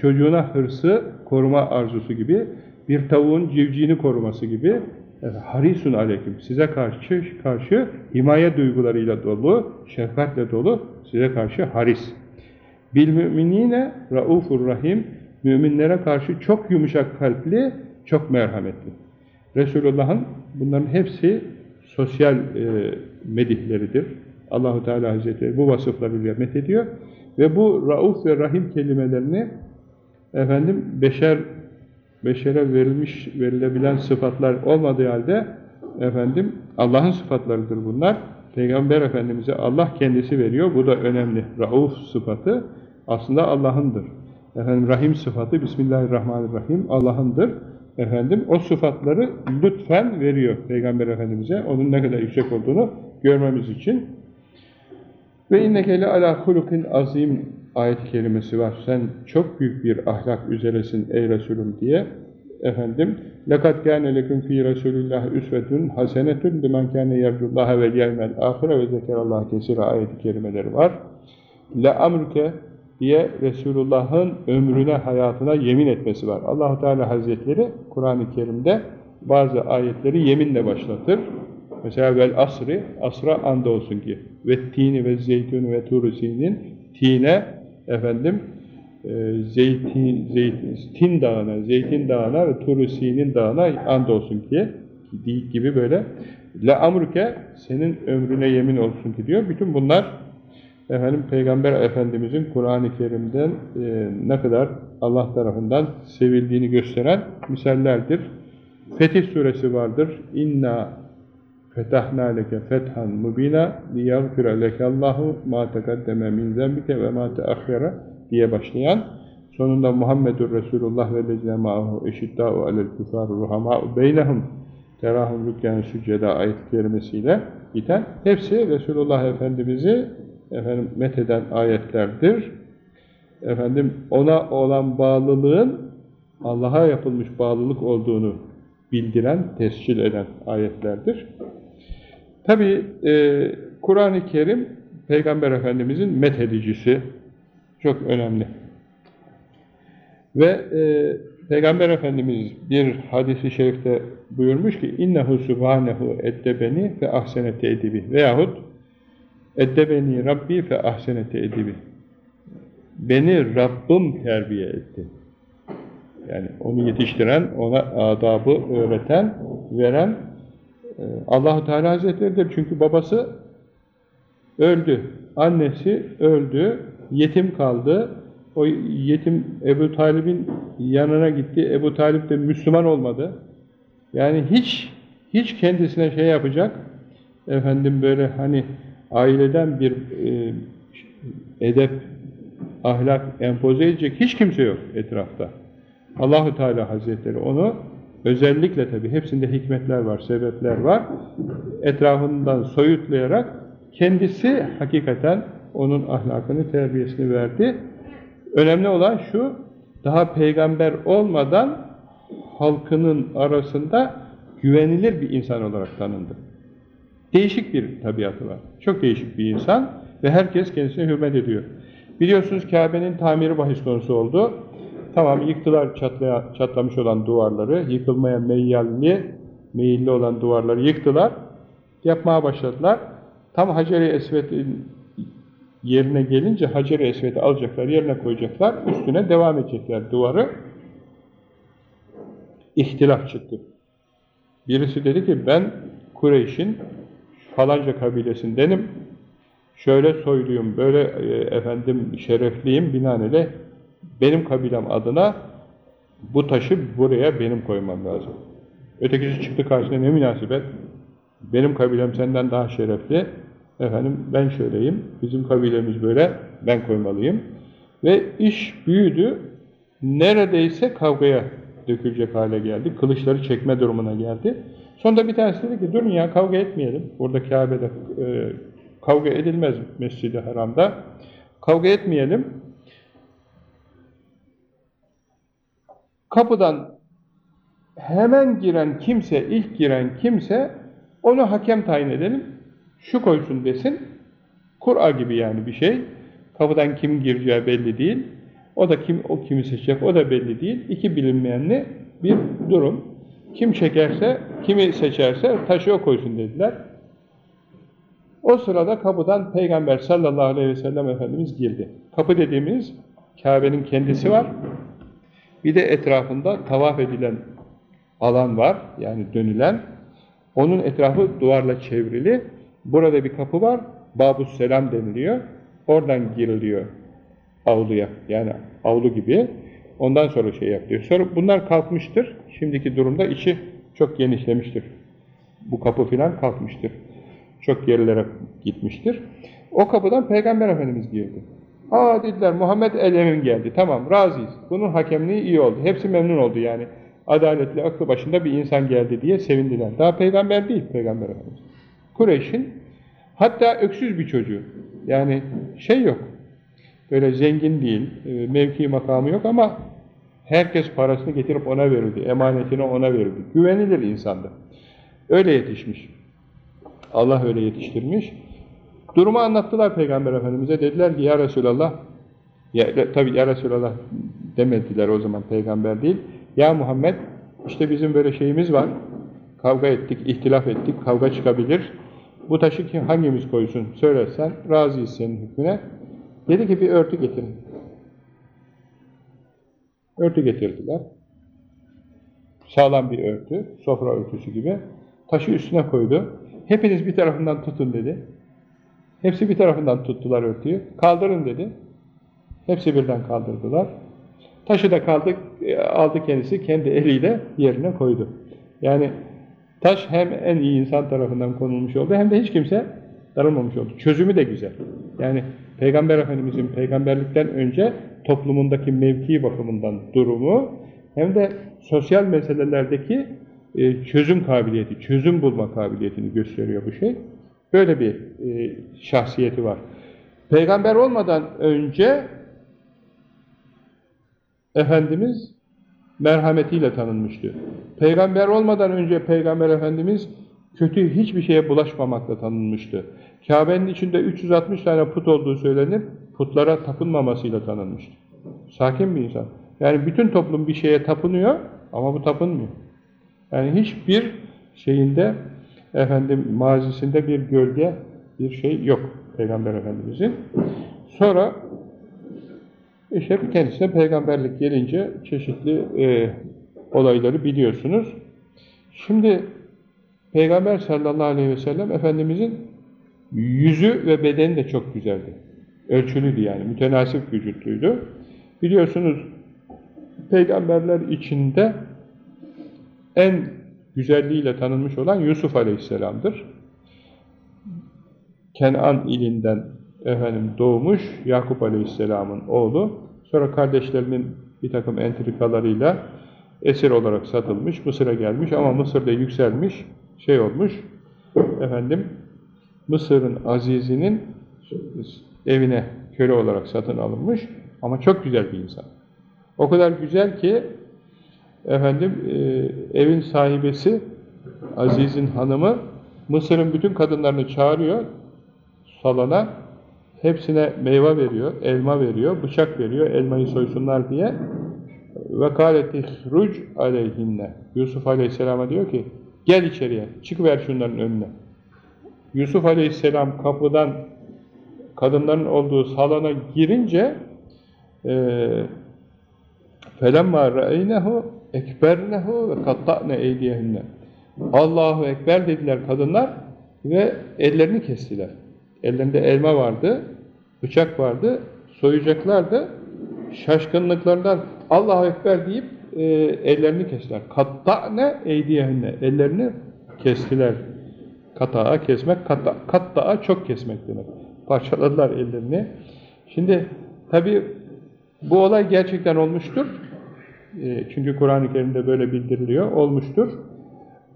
çocuğuna hırsı, koruma arzusu gibi, bir tavuğun civciğini koruması gibi harisun aleyküm. Size karşı karşı himaye duygularıyla dolu, şefkatle dolu, size karşı haris. Bil müminine raufur rahim. Müminlere karşı çok yumuşak kalpli, çok merhametli. Resulullah'ın bunların hepsi sosyal e, medihleridir. Allahu Teala Hazretleri bu vasıflarıyla methediyor ve bu rauf ve rahim kelimelerini efendim beşer beşere verilmiş, verilebilen sıfatlar olmadığı halde efendim Allah'ın sıfatlarıdır bunlar. Peygamber Efendimiz'e Allah kendisi veriyor. Bu da önemli. Rauf sıfatı aslında Allah'ındır. Efendim Rahim sıfatı Bismillahirrahmanirrahim Allah'ındır. Efendim o sıfatları lütfen veriyor Peygamber Efendimiz'e. Onun ne kadar yüksek olduğunu görmemiz için. Ve inneke ala hulukin azim ayet-i kerimesi var. Sen çok büyük bir ahlak üzeresin ey Resulüm diye. Efendim, لَقَدْ كَانَ لَكُمْ ف۪ي رَسُولِ اللّٰهِ اُسْوَةٌ حَسَنَةٌ لِمَنْ كَانَ يَرْجُ اللّٰهَ وَالْيَوْمَ الْآخِرَ ve zekerallah kesir ayet-i kerimeleri var. لَاَمْرُكَ diye Resulullah'ın ömrüne, hayatına yemin etmesi var. Allahu Teala Hazretleri Kur'an-ı Kerim'de bazı ayetleri yeminle başlatır. Mesela vel asri, asra andolsun ki ve tini ve zeytun ve turusinin tine efendim e, zeytin, zeytin dağına, zeytin dağına ve turusinin dağına andolsun ki gibi böyle la amruke senin ömrüne yemin olsun ki diyor. Bütün bunlar efendim Peygamber Efendimizin Kur'an-ı Kerim'den e, ne kadar Allah tarafından sevildiğini gösteren misallerdir. Fetih suresi vardır. İnna fetahna leke fethan mubina liyagfira lekallahu ma tekaddeme min zembike ve ma teakhira diye başlayan sonunda Muhammedur Resulullah ve lezine ma'ahu eşiddâ'u alel kufaru ruhamâ'u beynehum terahum rükkan sücceda ayet-i kerimesiyle biten hepsi Resulullah Efendimiz'i efendim metheden ayetlerdir. Efendim ona olan bağlılığın Allah'a yapılmış bağlılık olduğunu bildiren, tescil eden ayetlerdir. Tabi e, Kur'an-ı Kerim Peygamber Efendimizin methedicisi çok önemli. Ve e, Peygamber Efendimiz bir hadisi şerifte buyurmuş ki innehu subhanehu eddebeni fe ahsenete edibi veyahut eddebeni rabbi fe ahsenete edibi beni Rabbim terbiye etti. Yani onu yetiştiren, ona adabı öğreten, veren Allahu Teala Hazretleri'dir. Çünkü babası öldü. Annesi öldü. Yetim kaldı. O yetim Ebu Talib'in yanına gitti. Ebu Talip de Müslüman olmadı. Yani hiç hiç kendisine şey yapacak efendim böyle hani aileden bir e, edep, ahlak empoze edecek hiç kimse yok etrafta. Allahu Teala Hazretleri onu özellikle tabi hepsinde hikmetler var, sebepler var. Etrafından soyutlayarak kendisi hakikaten onun ahlakını, terbiyesini verdi. Önemli olan şu, daha peygamber olmadan halkının arasında güvenilir bir insan olarak tanındı. Değişik bir tabiatı var. Çok değişik bir insan ve herkes kendisine hürmet ediyor. Biliyorsunuz Kabe'nin tamiri bahis konusu oldu. Tamam yıktılar çatlaya, çatlamış olan duvarları, yıkılmaya meyilli, meyilli olan duvarları yıktılar. Yapmaya başladılar. Tam Hacer-i Esved'in yerine gelince Hacer-i Esved'i alacaklar, yerine koyacaklar, üstüne devam edecekler duvarı. İhtilaf çıktı. Birisi dedi ki ben Kureyş'in falanca kabilesindenim, şöyle soyluyum, böyle e, efendim şerefliyim binaenaleyh benim kabilem adına bu taşı buraya benim koymam lazım. Ötekisi çıktı karşısına ne münasebet? Benim kabilem senden daha şerefli. Efendim ben şöyleyim. Bizim kabilemiz böyle. Ben koymalıyım. Ve iş büyüdü. Neredeyse kavgaya dökülecek hale geldi. Kılıçları çekme durumuna geldi. Sonunda bir tanesi dedi ki durun ya kavga etmeyelim. Burada Kabe'de e, kavga edilmez Mescid-i Haram'da. Kavga etmeyelim. Kapıdan hemen giren kimse, ilk giren kimse onu hakem tayin edelim. Şu koysun desin. Kur'a gibi yani bir şey. Kapıdan kim gireceği belli değil. O da kim, o kimi seçecek o da belli değil. İki bilinmeyenli bir durum. Kim çekerse, kimi seçerse taşı o koysun dediler. O sırada kapıdan Peygamber sallallahu aleyhi ve sellem Efendimiz girdi. Kapı dediğimiz Kabe'nin kendisi var. Bir de etrafında tavaf edilen alan var. Yani dönülen. Onun etrafı duvarla çevrili. Burada bir kapı var. Babus Selam deniliyor. Oradan giriliyor avluya. Yani avlu gibi. Ondan sonra şey yapıyor. Sonra bunlar kalkmıştır. Şimdiki durumda içi çok genişlemiştir. Bu kapı filan kalkmıştır. Çok gerilere gitmiştir. O kapıdan Peygamber Efendimiz girdi. Aa dediler Muhammed el geldi. Tamam razıyız. Bunun hakemliği iyi oldu. Hepsi memnun oldu yani. Adaletli aklı başında bir insan geldi diye sevindiler. Daha peygamber değil Peygamber Efendimiz. Kureyş'in hatta öksüz bir çocuğu. Yani şey yok. Böyle zengin değil, e, mevki makamı yok ama herkes parasını getirip ona verirdi, emanetini ona verirdi. Güvenilir insandı. Öyle yetişmiş. Allah öyle yetiştirmiş. Durumu anlattılar Peygamber Efendimiz'e. Dediler ki ya Resulallah, ya, tabi ya Resulallah demediler o zaman peygamber değil. Ya Muhammed işte bizim böyle şeyimiz var. Kavga ettik, ihtilaf ettik, kavga çıkabilir. Bu taşı kim, hangimiz koysun söylersen razıyız senin hükmüne. Dedi ki bir örtü getirin. Örtü getirdiler. Sağlam bir örtü, sofra örtüsü gibi. Taşı üstüne koydu. Hepiniz bir tarafından tutun dedi. Hepsi bir tarafından tuttular örtüyü. Kaldırın dedi. Hepsi birden kaldırdılar. Taşı da kaldı, e, aldı kendisi, kendi eliyle yerine koydu. Yani taş hem en iyi insan tarafından konulmuş oldu, hem de hiç kimse darılmamış oldu. Çözümü de güzel. Yani Peygamber Efendimizin peygamberlikten önce toplumundaki mevki bakımından durumu, hem de sosyal meselelerdeki e, çözüm kabiliyeti, çözüm bulma kabiliyetini gösteriyor bu şey. Böyle bir e, şahsiyeti var. Peygamber olmadan önce Efendimiz merhametiyle tanınmıştı. Peygamber olmadan önce Peygamber Efendimiz kötü hiçbir şeye bulaşmamakla tanınmıştı. Kabe'nin içinde 360 tane put olduğu söylenir, putlara tapınmamasıyla tanınmıştı. Sakin bir insan. Yani bütün toplum bir şeye tapınıyor ama bu tapınmıyor. Yani hiçbir şeyinde efendim mazisinde bir gölge, bir şey yok Peygamber Efendimizin. Sonra işte kendisine peygamberlik gelince çeşitli e, olayları biliyorsunuz. Şimdi Peygamber sallallahu aleyhi ve sellem Efendimizin yüzü ve bedeni de çok güzeldi. Ölçülüydü yani, mütenasip vücutluydu. Biliyorsunuz peygamberler içinde en güzelliğiyle tanınmış olan Yusuf aleyhisselamdır. Kenan ilinden efendim doğmuş Yakup Aleyhisselam'ın oğlu. Sonra kardeşlerinin bir takım entrikalarıyla esir olarak satılmış, Mısır'a gelmiş ama Mısır'da yükselmiş, şey olmuş, efendim Mısır'ın azizinin evine köle olarak satın alınmış ama çok güzel bir insan. O kadar güzel ki efendim e, evin sahibesi Aziz'in hanımı Mısır'ın bütün kadınlarını çağırıyor salona Hepsine meyve veriyor, elma veriyor, bıçak veriyor, elmayı soysunlar diye. Ve kâleti ruc aleyhinne. Yusuf aleyhisselama diyor ki, gel içeriye, çıkıver şunların önüne. Yusuf aleyhisselam kapıdan kadınların olduğu salona girince فَلَمَّا رَأَيْنَهُ ekbernehu ve katta'ne eydiyehünne. Allahu Ekber dediler kadınlar ve ellerini kestiler. Ellerinde elma vardı, bıçak vardı, soyacaklardı. Şaşkınlıklarından Allahu Ekber deyip e, ellerini kestiler. Katta'ne eydiyehünne. Ellerini kestiler. Kata'a kesmek, katta, katta'a çok kesmek demek. Parçaladılar ellerini. Şimdi tabi bu olay gerçekten olmuştur. E, çünkü Kur'an-ı Kerim'de böyle bildiriliyor. Olmuştur.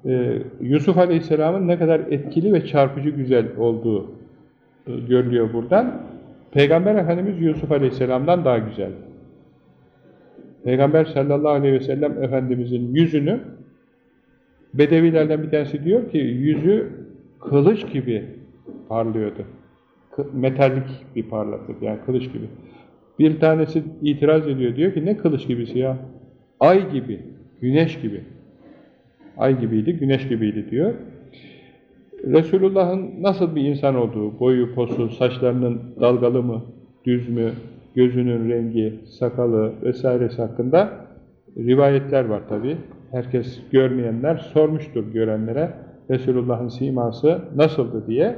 E, Yusuf Aleyhisselam'ın ne kadar etkili ve çarpıcı güzel olduğu e, görülüyor buradan. Peygamber Efendimiz Yusuf Aleyhisselam'dan daha güzel. Peygamber sallallahu aleyhi ve sellem Efendimizin yüzünü Bedevilerden bir tanesi diyor ki yüzü kılıç gibi parlıyordu. Metalik bir parlaklık yani kılıç gibi. Bir tanesi itiraz ediyor diyor ki ne kılıç gibisi ya? Ay gibi, güneş gibi. Ay gibiydi, güneş gibiydi diyor. Resulullah'ın nasıl bir insan olduğu, boyu, posu, saçlarının dalgalı mı, düz mü, gözünün rengi, sakalı vesairesi hakkında rivayetler var tabi. Herkes görmeyenler sormuştur görenlere Resulullah'ın siması nasıldı diye.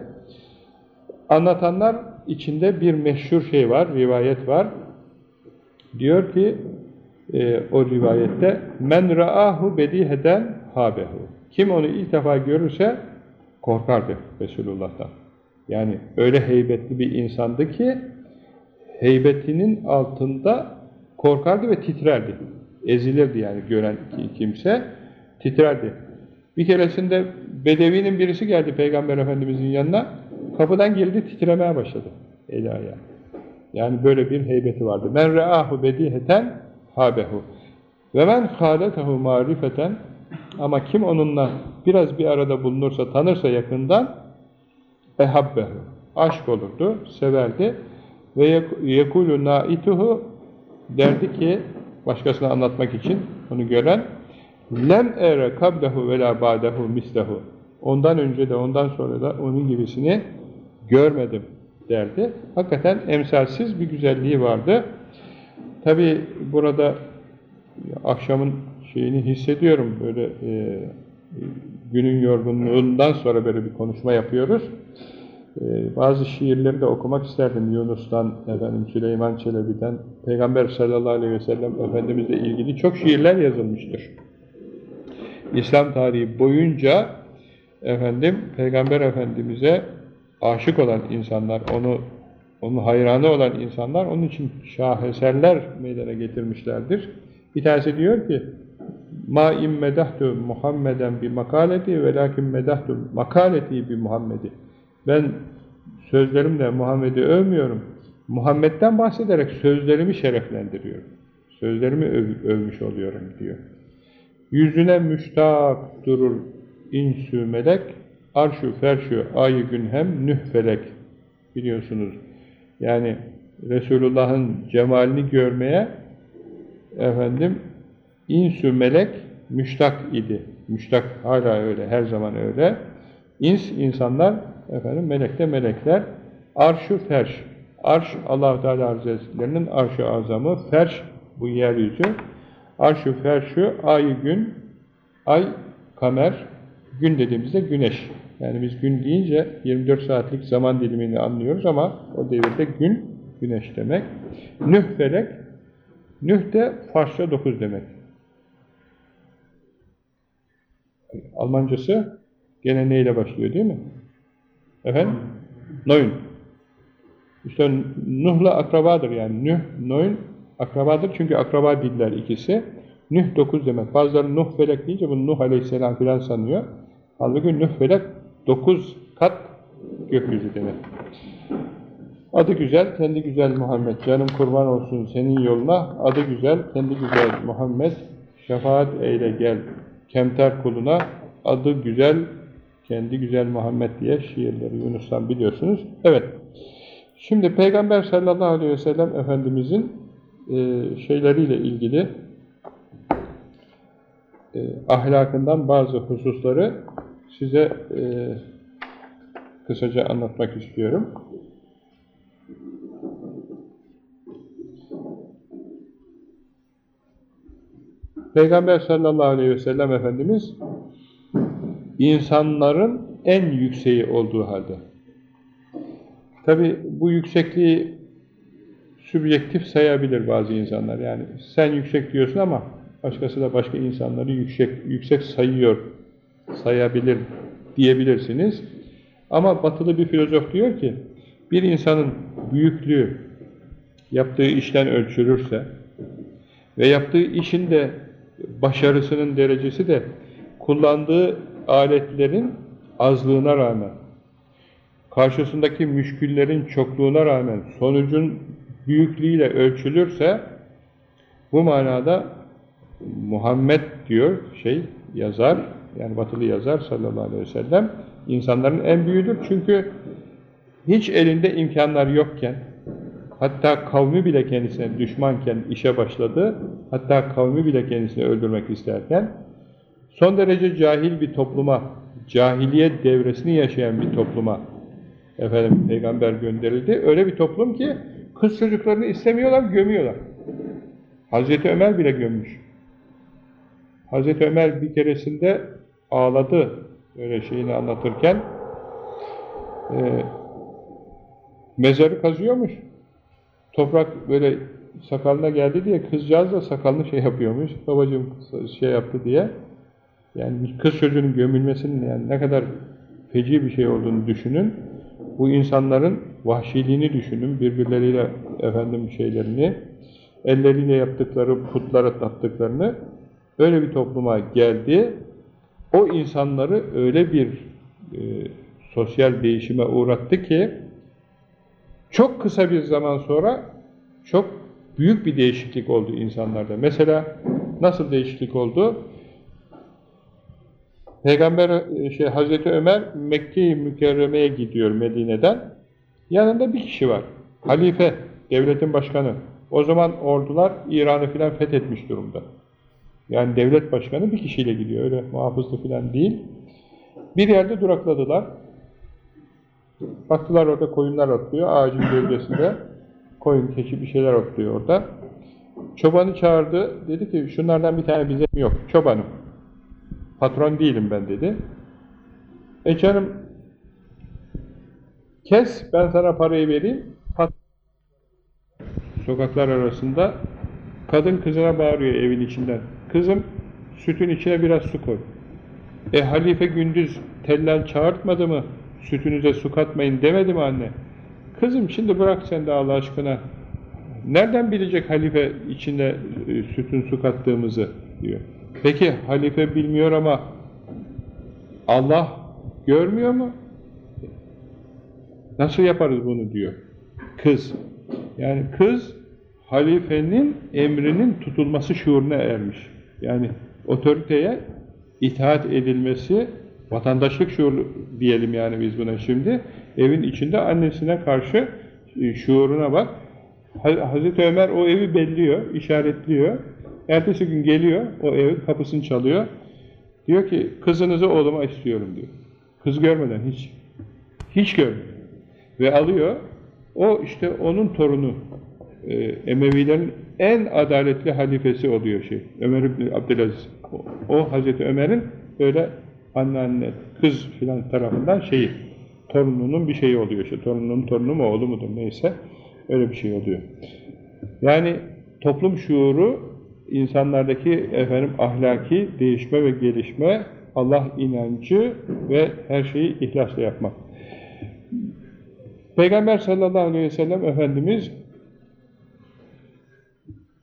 Anlatanlar içinde bir meşhur şey var, rivayet var. Diyor ki e, o rivayette men ra'ahu bediheden habehu. Kim onu ilk defa görürse korkardı Resulullah'tan. Yani öyle heybetli bir insandı ki heybetinin altında korkardı ve titrerdi. Ezilirdi yani gören kimse titrerdi. Bir keresinde Bedevi'nin birisi geldi Peygamber Efendimizin yanına. Kapıdan geldi titremeye başladı. Eli ayağı. Yani böyle bir heybeti vardı. Men re'ahu bediheten habehu. Ve men hâletehu marifeten ama kim onunla biraz bir arada bulunursa, tanırsa yakından ehabbehu. Aşk olurdu, severdi. Ve yekulu naituhu derdi ki başkasına anlatmak için onu gören lem ere kablehu ve la ba'dehu mislehu ondan önce de ondan sonra da onun gibisini görmedim derdi. Hakikaten emsalsiz bir güzelliği vardı. Tabi burada akşamın şeyini hissediyorum böyle e, günün yorgunluğundan sonra böyle bir konuşma yapıyoruz. Ee, bazı şiirleri de okumak isterdim Yunus'tan, efendim Süleyman Çelebi'den, Peygamber sallallahu aleyhi ve sellem Efendimizle ilgili çok şiirler yazılmıştır. İslam tarihi boyunca efendim Peygamber Efendimiz'e aşık olan insanlar, onu onun hayranı olan insanlar onun için şaheserler meydana getirmişlerdir. Bir tanesi diyor ki ma immedahtu Muhammeden bi makaleti ve lakin medahtu makaleti bi Muhammedi ben sözlerimle Muhammed'i övmüyorum. Muhammed'den bahsederek sözlerimi şereflendiriyorum. Sözlerimi öv, övmüş oluyorum diyor. Yüzüne müştak durur insü melek, arşu ferşu ayı gün hem nühfelek. Biliyorsunuz yani Resulullah'ın cemalini görmeye efendim insü melek müştak idi. Müştak hala öyle, her zaman öyle. İns insanlar efendim melekte melekler arşu ferş arş allah Teala Hazretlerinin arş-ı azamı ferş bu yeryüzü arşu ferşu ay gün ay kamer gün dediğimizde güneş yani biz gün deyince 24 saatlik zaman dilimini anlıyoruz ama o devirde gün güneş demek nüh felek nüh de Farsça 9 demek Almancası gene neyle başlıyor değil mi? Efendim? Noyun. İşte Nuh'la akrabadır yani. Nuh, Noyun akrabadır çünkü akraba diller ikisi. Nuh dokuz demek. Bazıları Nuh felek deyince bunu Nuh aleyhisselam filan sanıyor. Halbuki Nuh felek dokuz kat gökyüzü demek. Adı güzel, kendi güzel Muhammed. Canım kurban olsun senin yoluna. Adı güzel, kendi güzel Muhammed. Şefaat eyle gel kemter kuluna. Adı güzel, kendi güzel Muhammed diye şiirleri Yunus'tan biliyorsunuz. Evet. Şimdi Peygamber sallallahu aleyhi ve sellem Efendimizin e, şeyleriyle ilgili e, ahlakından bazı hususları size e, kısaca anlatmak istiyorum. Peygamber sallallahu aleyhi ve sellem Efendimiz insanların en yükseği olduğu halde. Tabi bu yüksekliği sübjektif sayabilir bazı insanlar. Yani sen yüksek diyorsun ama başkası da başka insanları yüksek yüksek sayıyor, sayabilir diyebilirsiniz. Ama batılı bir filozof diyor ki, bir insanın büyüklüğü yaptığı işten ölçülürse ve yaptığı işin de başarısının derecesi de kullandığı aletlerin azlığına rağmen, karşısındaki müşküllerin çokluğuna rağmen sonucun büyüklüğüyle ölçülürse bu manada Muhammed diyor şey yazar yani batılı yazar sallallahu aleyhi ve sellem insanların en büyüğüdür çünkü hiç elinde imkanlar yokken hatta kavmi bile kendisine düşmanken işe başladı hatta kavmi bile kendisini öldürmek isterken son derece cahil bir topluma cahiliyet devresini yaşayan bir topluma efendim peygamber gönderildi. Öyle bir toplum ki kız çocuklarını istemiyorlar, gömüyorlar. Hazreti Ömer bile gömmüş. Hazreti Ömer bir keresinde ağladı öyle şeyini anlatırken. E, mezarı kazıyormuş. Toprak böyle sakalına geldi diye kızcağız da sakalını şey yapıyormuş. Babacığım şey yaptı diye. Yani kız çocuğunun gömülmesinin yani ne kadar feci bir şey olduğunu düşünün. Bu insanların vahşiliğini düşünün. Birbirleriyle efendim şeylerini, elleriyle yaptıkları, putlara tattıklarını öyle bir topluma geldi. O insanları öyle bir e, sosyal değişime uğrattı ki çok kısa bir zaman sonra çok büyük bir değişiklik oldu insanlarda. Mesela nasıl değişiklik oldu? Peygamber e, şey Hazreti Ömer Mekke-i Mükerreme'ye gidiyor Medine'den. Yanında bir kişi var. Halife, devletin başkanı. O zaman ordular İran'ı filan fethetmiş durumda. Yani devlet başkanı bir kişiyle gidiyor. Öyle muhafızlı filan değil. Bir yerde durakladılar. Baktılar orada koyunlar oturuyor. Ağacın gölgesinde. Koyun, keçi bir şeyler oturuyor orada. Çobanı çağırdı. Dedi ki şunlardan bir tane bize yok. Çobanım. Patron değilim ben dedi. E canım kes ben sana parayı vereyim. Pat Sokaklar arasında kadın kızına bağırıyor evin içinden. Kızım sütün içine biraz su koy. E halife gündüz tellen çağırtmadı mı? Sütünüze su katmayın demedi mi anne? Kızım şimdi bırak sen de Allah aşkına. Nereden bilecek halife içinde e, sütün su kattığımızı diyor. Peki halife bilmiyor ama Allah görmüyor mu? Nasıl yaparız bunu diyor. Kız. Yani kız halifenin emrinin tutulması şuuruna ermiş. Yani otoriteye itaat edilmesi, vatandaşlık şuuru diyelim yani biz buna şimdi. Evin içinde annesine karşı e, şuuruna bak. Hazreti Ömer o evi belliyor, işaretliyor. Ertesi gün geliyor, o evin kapısını çalıyor. Diyor ki, kızınızı oğluma istiyorum diyor. Kız görmeden hiç. Hiç görmeden. Ve alıyor, o işte onun torunu. E, Emevilerin en adaletli halifesi oluyor şey. Ömer İbni Abdülaziz. O, o Hazreti Ömer'in böyle anneanne, kız filan tarafından şeyi, torununun bir şeyi oluyor. İşte torununun torunu mu, oğlu mudur neyse. Öyle bir şey oluyor. Yani toplum şuuru insanlardaki efendim ahlaki değişme ve gelişme, Allah inancı ve her şeyi ihlasla yapmak. Peygamber sallallahu aleyhi ve sellem Efendimiz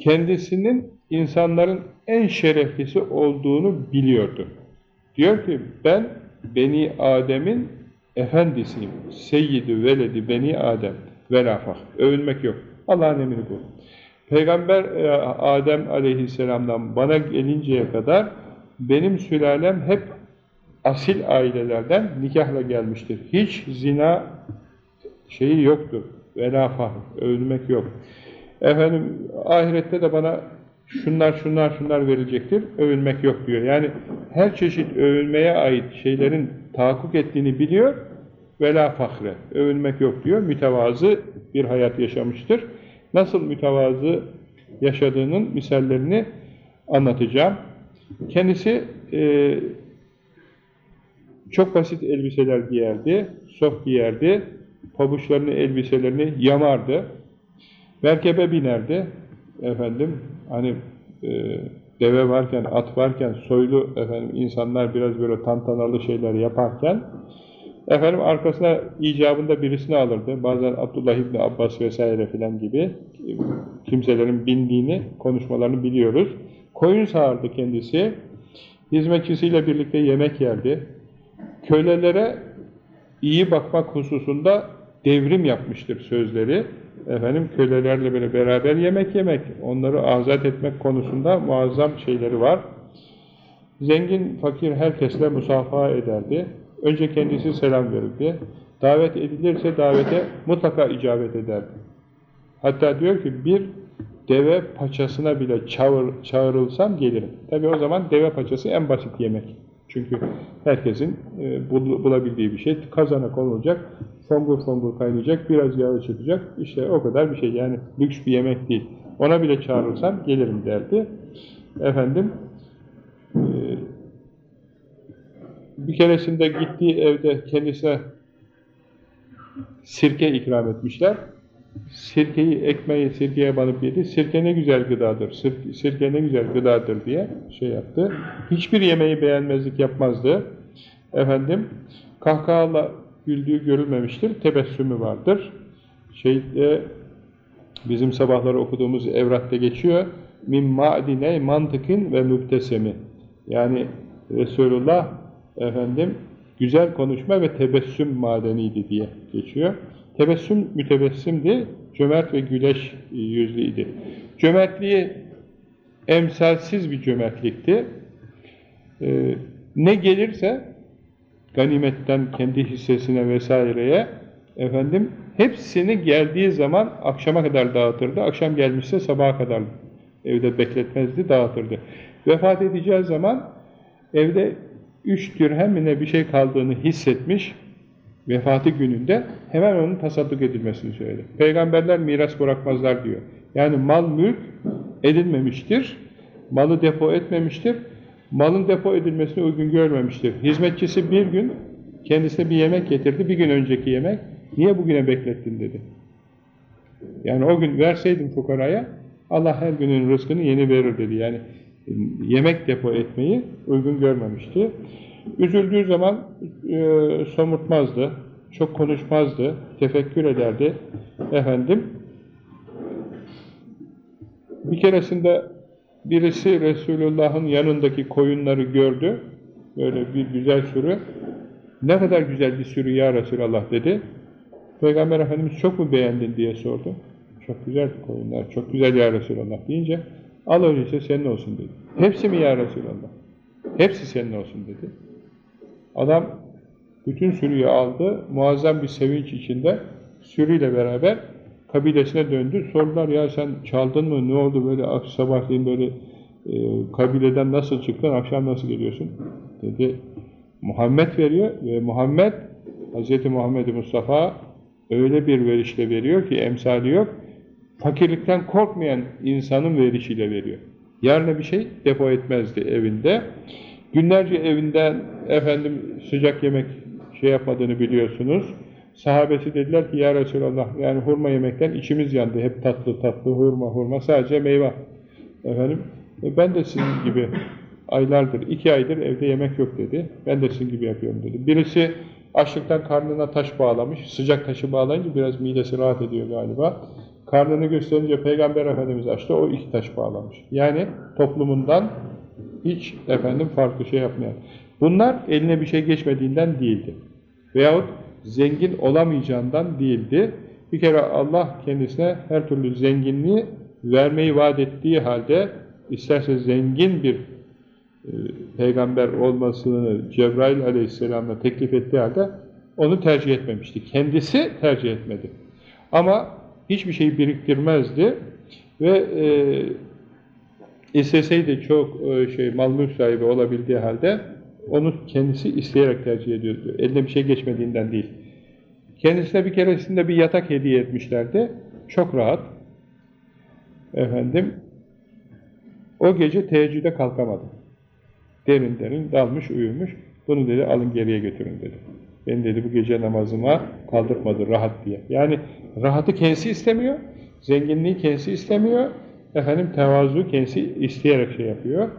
kendisinin insanların en şereflisi olduğunu biliyordu. Diyor ki ben Beni Adem'in efendisiyim. Seyyidi veledi Beni Adem. Velafah. Övünmek yok. Allah'ın emri bu. Peygamber e, Adem aleyhisselamdan bana gelinceye kadar benim sülalem hep asil ailelerden nikahla gelmiştir. Hiç zina şeyi yoktur. Vela övünmek yok. Efendim ahirette de bana şunlar şunlar şunlar verilecektir. Övünmek yok diyor. Yani her çeşit övünmeye ait şeylerin tahakkuk ettiğini biliyor. Vela fahre. Övünmek yok diyor. Mütevazı bir hayat yaşamıştır nasıl mütevazı yaşadığının misallerini anlatacağım. Kendisi e, çok basit elbiseler giyerdi, sof giyerdi, pabuçlarını, elbiselerini yamardı, merkebe binerdi, efendim, hani e, deve varken, at varken, soylu efendim insanlar biraz böyle tantanalı şeyler yaparken, Efendim arkasına icabında birisini alırdı. Bazen Abdullah İbni Abbas vesaire filan gibi kimselerin bindiğini, konuşmalarını biliyoruz. Koyun sağardı kendisi. Hizmetçisiyle birlikte yemek yerdi. Kölelere iyi bakmak hususunda devrim yapmıştır sözleri. Efendim kölelerle böyle beraber yemek yemek, onları azat etmek konusunda muazzam şeyleri var. Zengin, fakir herkesle musafaha ederdi. Önce kendisi selam verirdi. Davet edilirse davete mutlaka icabet ederdi. Hatta diyor ki bir deve paçasına bile çağır, çağrılsam gelirim. Tabi o zaman deve paçası en basit yemek. Çünkü herkesin e, bulabildiği bir şey. Kazana konulacak, fongur fongur kaynayacak, biraz yağı çıkacak. İşte o kadar bir şey. Yani lüks bir yemek değil. Ona bile çağrılsam gelirim derdi. Efendim, e, bir keresinde gittiği evde kendisine sirke ikram etmişler. Sirkeyi, ekmeği sirkeye banıp yedi. Sirke ne güzel gıdadır, sirke, sirke ne güzel gıdadır diye şey yaptı. Hiçbir yemeği beğenmezlik yapmazdı. Efendim, kahkahayla güldüğü görülmemiştir. Tebessümü vardır. Şeyde, bizim sabahları okuduğumuz evratta geçiyor. Min ma'dine mantıkın ve mübtesemi. Yani Resulullah efendim güzel konuşma ve tebessüm madeniydi diye geçiyor. Tebessüm mütebessimdi, cömert ve güleş yüzlüydi. Cömertliği emsalsiz bir cömertlikti. Ee, ne gelirse ganimetten kendi hissesine vesaireye efendim hepsini geldiği zaman akşama kadar dağıtırdı. Akşam gelmişse sabaha kadar evde bekletmezdi, dağıtırdı. Vefat edeceği zaman evde üç dirhemine bir şey kaldığını hissetmiş, vefatı gününde hemen onun tasadduk edilmesini söyledi. Peygamberler miras bırakmazlar diyor. Yani mal mülk edilmemiştir, malı depo etmemiştir, malın depo edilmesini uygun görmemiştir. Hizmetçisi bir gün kendisine bir yemek getirdi, bir gün önceki yemek, niye bugüne beklettin dedi. Yani o gün verseydin fukaraya, Allah her günün rızkını yeni verir dedi. Yani yemek depo etmeyi uygun görmemişti. Üzüldüğü zaman e, somurtmazdı, çok konuşmazdı, tefekkür ederdi. Efendim, bir keresinde birisi Resulullah'ın yanındaki koyunları gördü, böyle bir güzel sürü. Ne kadar güzel bir sürü ya Resulallah dedi. Peygamber Efendimiz çok mu beğendin diye sordu. Çok güzel koyunlar, çok güzel ya Resulallah deyince Al öyleyse senin olsun dedi. Hepsi mi ya Resulallah? Hepsi senin olsun dedi. Adam bütün sürüyü aldı, muazzam bir sevinç içinde sürüyle beraber kabilesine döndü. Sordular ya sen çaldın mı, ne oldu böyle sabahleyin böyle e, kabileden nasıl çıktın, akşam nasıl geliyorsun? Dedi, Muhammed veriyor ve Muhammed, Hz. Muhammed Mustafa öyle bir verişle veriyor ki emsali yok fakirlikten korkmayan insanın verişiyle veriyor. Yarına bir şey depo etmezdi evinde. Günlerce evinden efendim sıcak yemek şey yapmadığını biliyorsunuz. Sahabesi dediler ki ya Resulallah yani hurma yemekten içimiz yandı. Hep tatlı tatlı hurma hurma sadece meyve. Efendim e ben de sizin gibi aylardır, iki aydır evde yemek yok dedi. Ben de sizin gibi yapıyorum dedi. Birisi açlıktan karnına taş bağlamış. Sıcak taşı bağlayınca biraz midesi rahat ediyor galiba. Karnını gösterince Peygamber Efendimiz açtı, o iki taş bağlamış. Yani toplumundan hiç efendim farklı şey yapmayan. Bunlar eline bir şey geçmediğinden değildi. Veyahut zengin olamayacağından değildi. Bir kere Allah kendisine her türlü zenginliği vermeyi vaat ettiği halde isterse zengin bir e, peygamber olmasını Cebrail aleyhisselamla teklif ettiği halde onu tercih etmemişti. Kendisi tercih etmedi. Ama hiçbir şey biriktirmezdi ve e, isteseydi çok e, şey mal mülk sahibi olabildiği halde onu kendisi isteyerek tercih ediyordu. Eline bir şey geçmediğinden değil. Kendisine bir keresinde bir yatak hediye etmişlerdi. Çok rahat. Efendim o gece teheccüde kalkamadı. Derin derin dalmış uyumuş. Bunu dedi alın geriye götürün dedi. Ben dedi bu gece namazıma kaldırmadı rahat diye. Yani rahatı kendisi istemiyor, zenginliği kendisi istemiyor, efendim tevazu kendisi isteyerek şey yapıyor.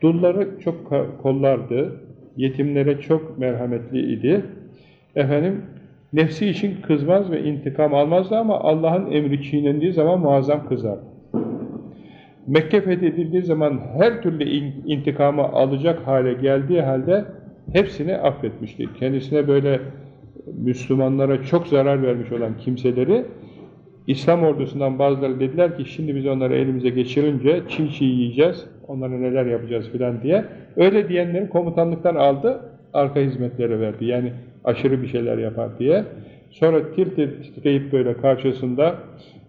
Dulları çok kollardı, yetimlere çok merhametli idi. efendim nefsi için kızmaz ve intikam almazdı ama Allah'ın emri çiğnendiği zaman muazzam kızardı. Mekke fethedildiği zaman her türlü intikamı alacak hale geldiği halde hepsini affetmişti. Kendisine böyle Müslümanlara çok zarar vermiş olan kimseleri İslam ordusundan bazıları dediler ki şimdi biz onları elimize geçirince çiğ çiğ yiyeceğiz, onlara neler yapacağız filan diye. Öyle diyenleri komutanlıktan aldı, arka hizmetlere verdi. Yani aşırı bir şeyler yapar diye. Sonra tir tir titreyip böyle karşısında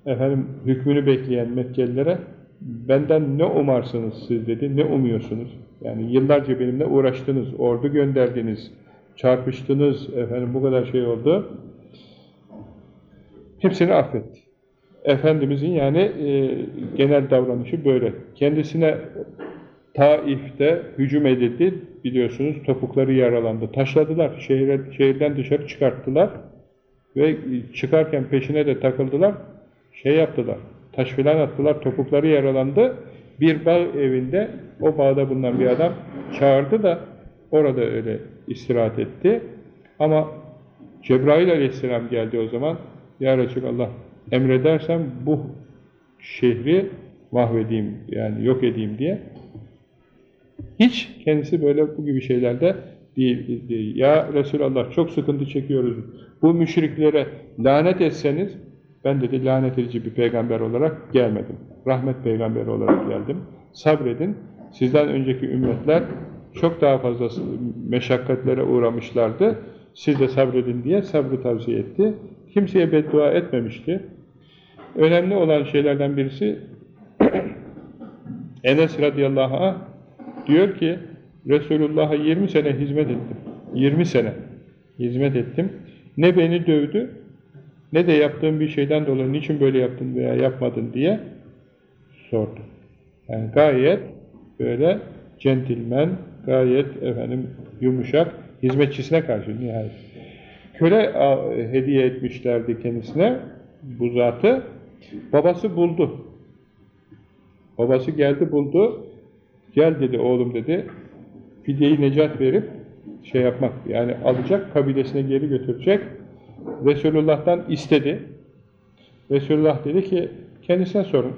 efendim hükmünü bekleyen Mekkelilere benden ne umarsınız siz dedi, ne umuyorsunuz? Yani yıllarca benimle uğraştınız, ordu gönderdiniz, çarpıştınız, efendim bu kadar şey oldu. Hepsini affetti. Efendimizin yani e, genel davranışı böyle. Kendisine Taif'te hücum edildi. Biliyorsunuz topukları yaralandı. Taşladılar. Şehre, şehirden dışarı çıkarttılar. Ve çıkarken peşine de takıldılar. Şey yaptılar. Taş filan attılar. Topukları yaralandı. Bir bağ evinde o bağda bulunan bir adam çağırdı da orada öyle istirahat etti. Ama Cebrail aleyhisselam geldi o zaman. Ya Resulallah emredersem bu şehri mahvedeyim yani yok edeyim diye. Hiç kendisi böyle bu gibi şeylerde değil. Ya Resulallah çok sıkıntı çekiyoruz. Bu müşriklere lanet etseniz ben dedi lanet edici bir peygamber olarak gelmedim. Rahmet peygamberi olarak geldim. Sabredin. Sizden önceki ümmetler çok daha fazla meşakkatlere uğramışlardı. Siz de sabredin diye sabrı tavsiye etti. Kimseye beddua etmemişti. Önemli olan şeylerden birisi Enes radıyallahu anh diyor ki Resulullah'a 20 sene hizmet ettim. 20 sene hizmet ettim. Ne beni dövdü ne de yaptığım bir şeyden dolayı niçin böyle yaptın veya yapmadın diye sordu. Yani gayet böyle centilmen, gayet efendim yumuşak, hizmetçisine karşı nihayet. Köle hediye etmişlerdi kendisine bu zatı. Babası buldu. Babası geldi buldu. Gel dedi oğlum dedi. Fidyeyi necat verip şey yapmak yani alacak kabilesine geri götürecek. Resulullah'tan istedi. Resulullah dedi ki kendisine sorun.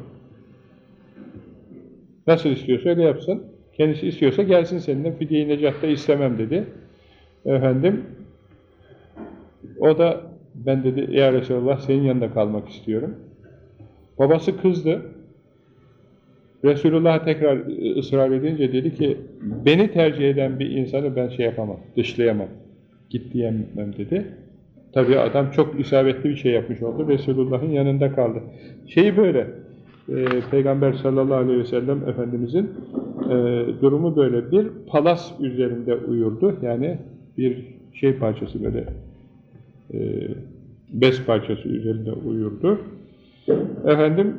Nasıl istiyorsa öyle yapsın. Kendisi istiyorsa gelsin seninle fidye-i necatta istemem dedi. Efendim o da ben dedi ya Resulallah senin yanında kalmak istiyorum. Babası kızdı. Resulullah tekrar ısrar edince dedi ki beni tercih eden bir insanı ben şey yapamam, dışlayamam. Git diyemem dedi. Tabii adam çok isabetli bir şey yapmış oldu. Resulullah'ın yanında kaldı. Şeyi böyle. E, Peygamber sallallahu aleyhi ve sellem Efendimizin e, durumu böyle. Bir palas üzerinde uyurdu. Yani bir şey parçası böyle e, bez parçası üzerinde uyurdu. Efendim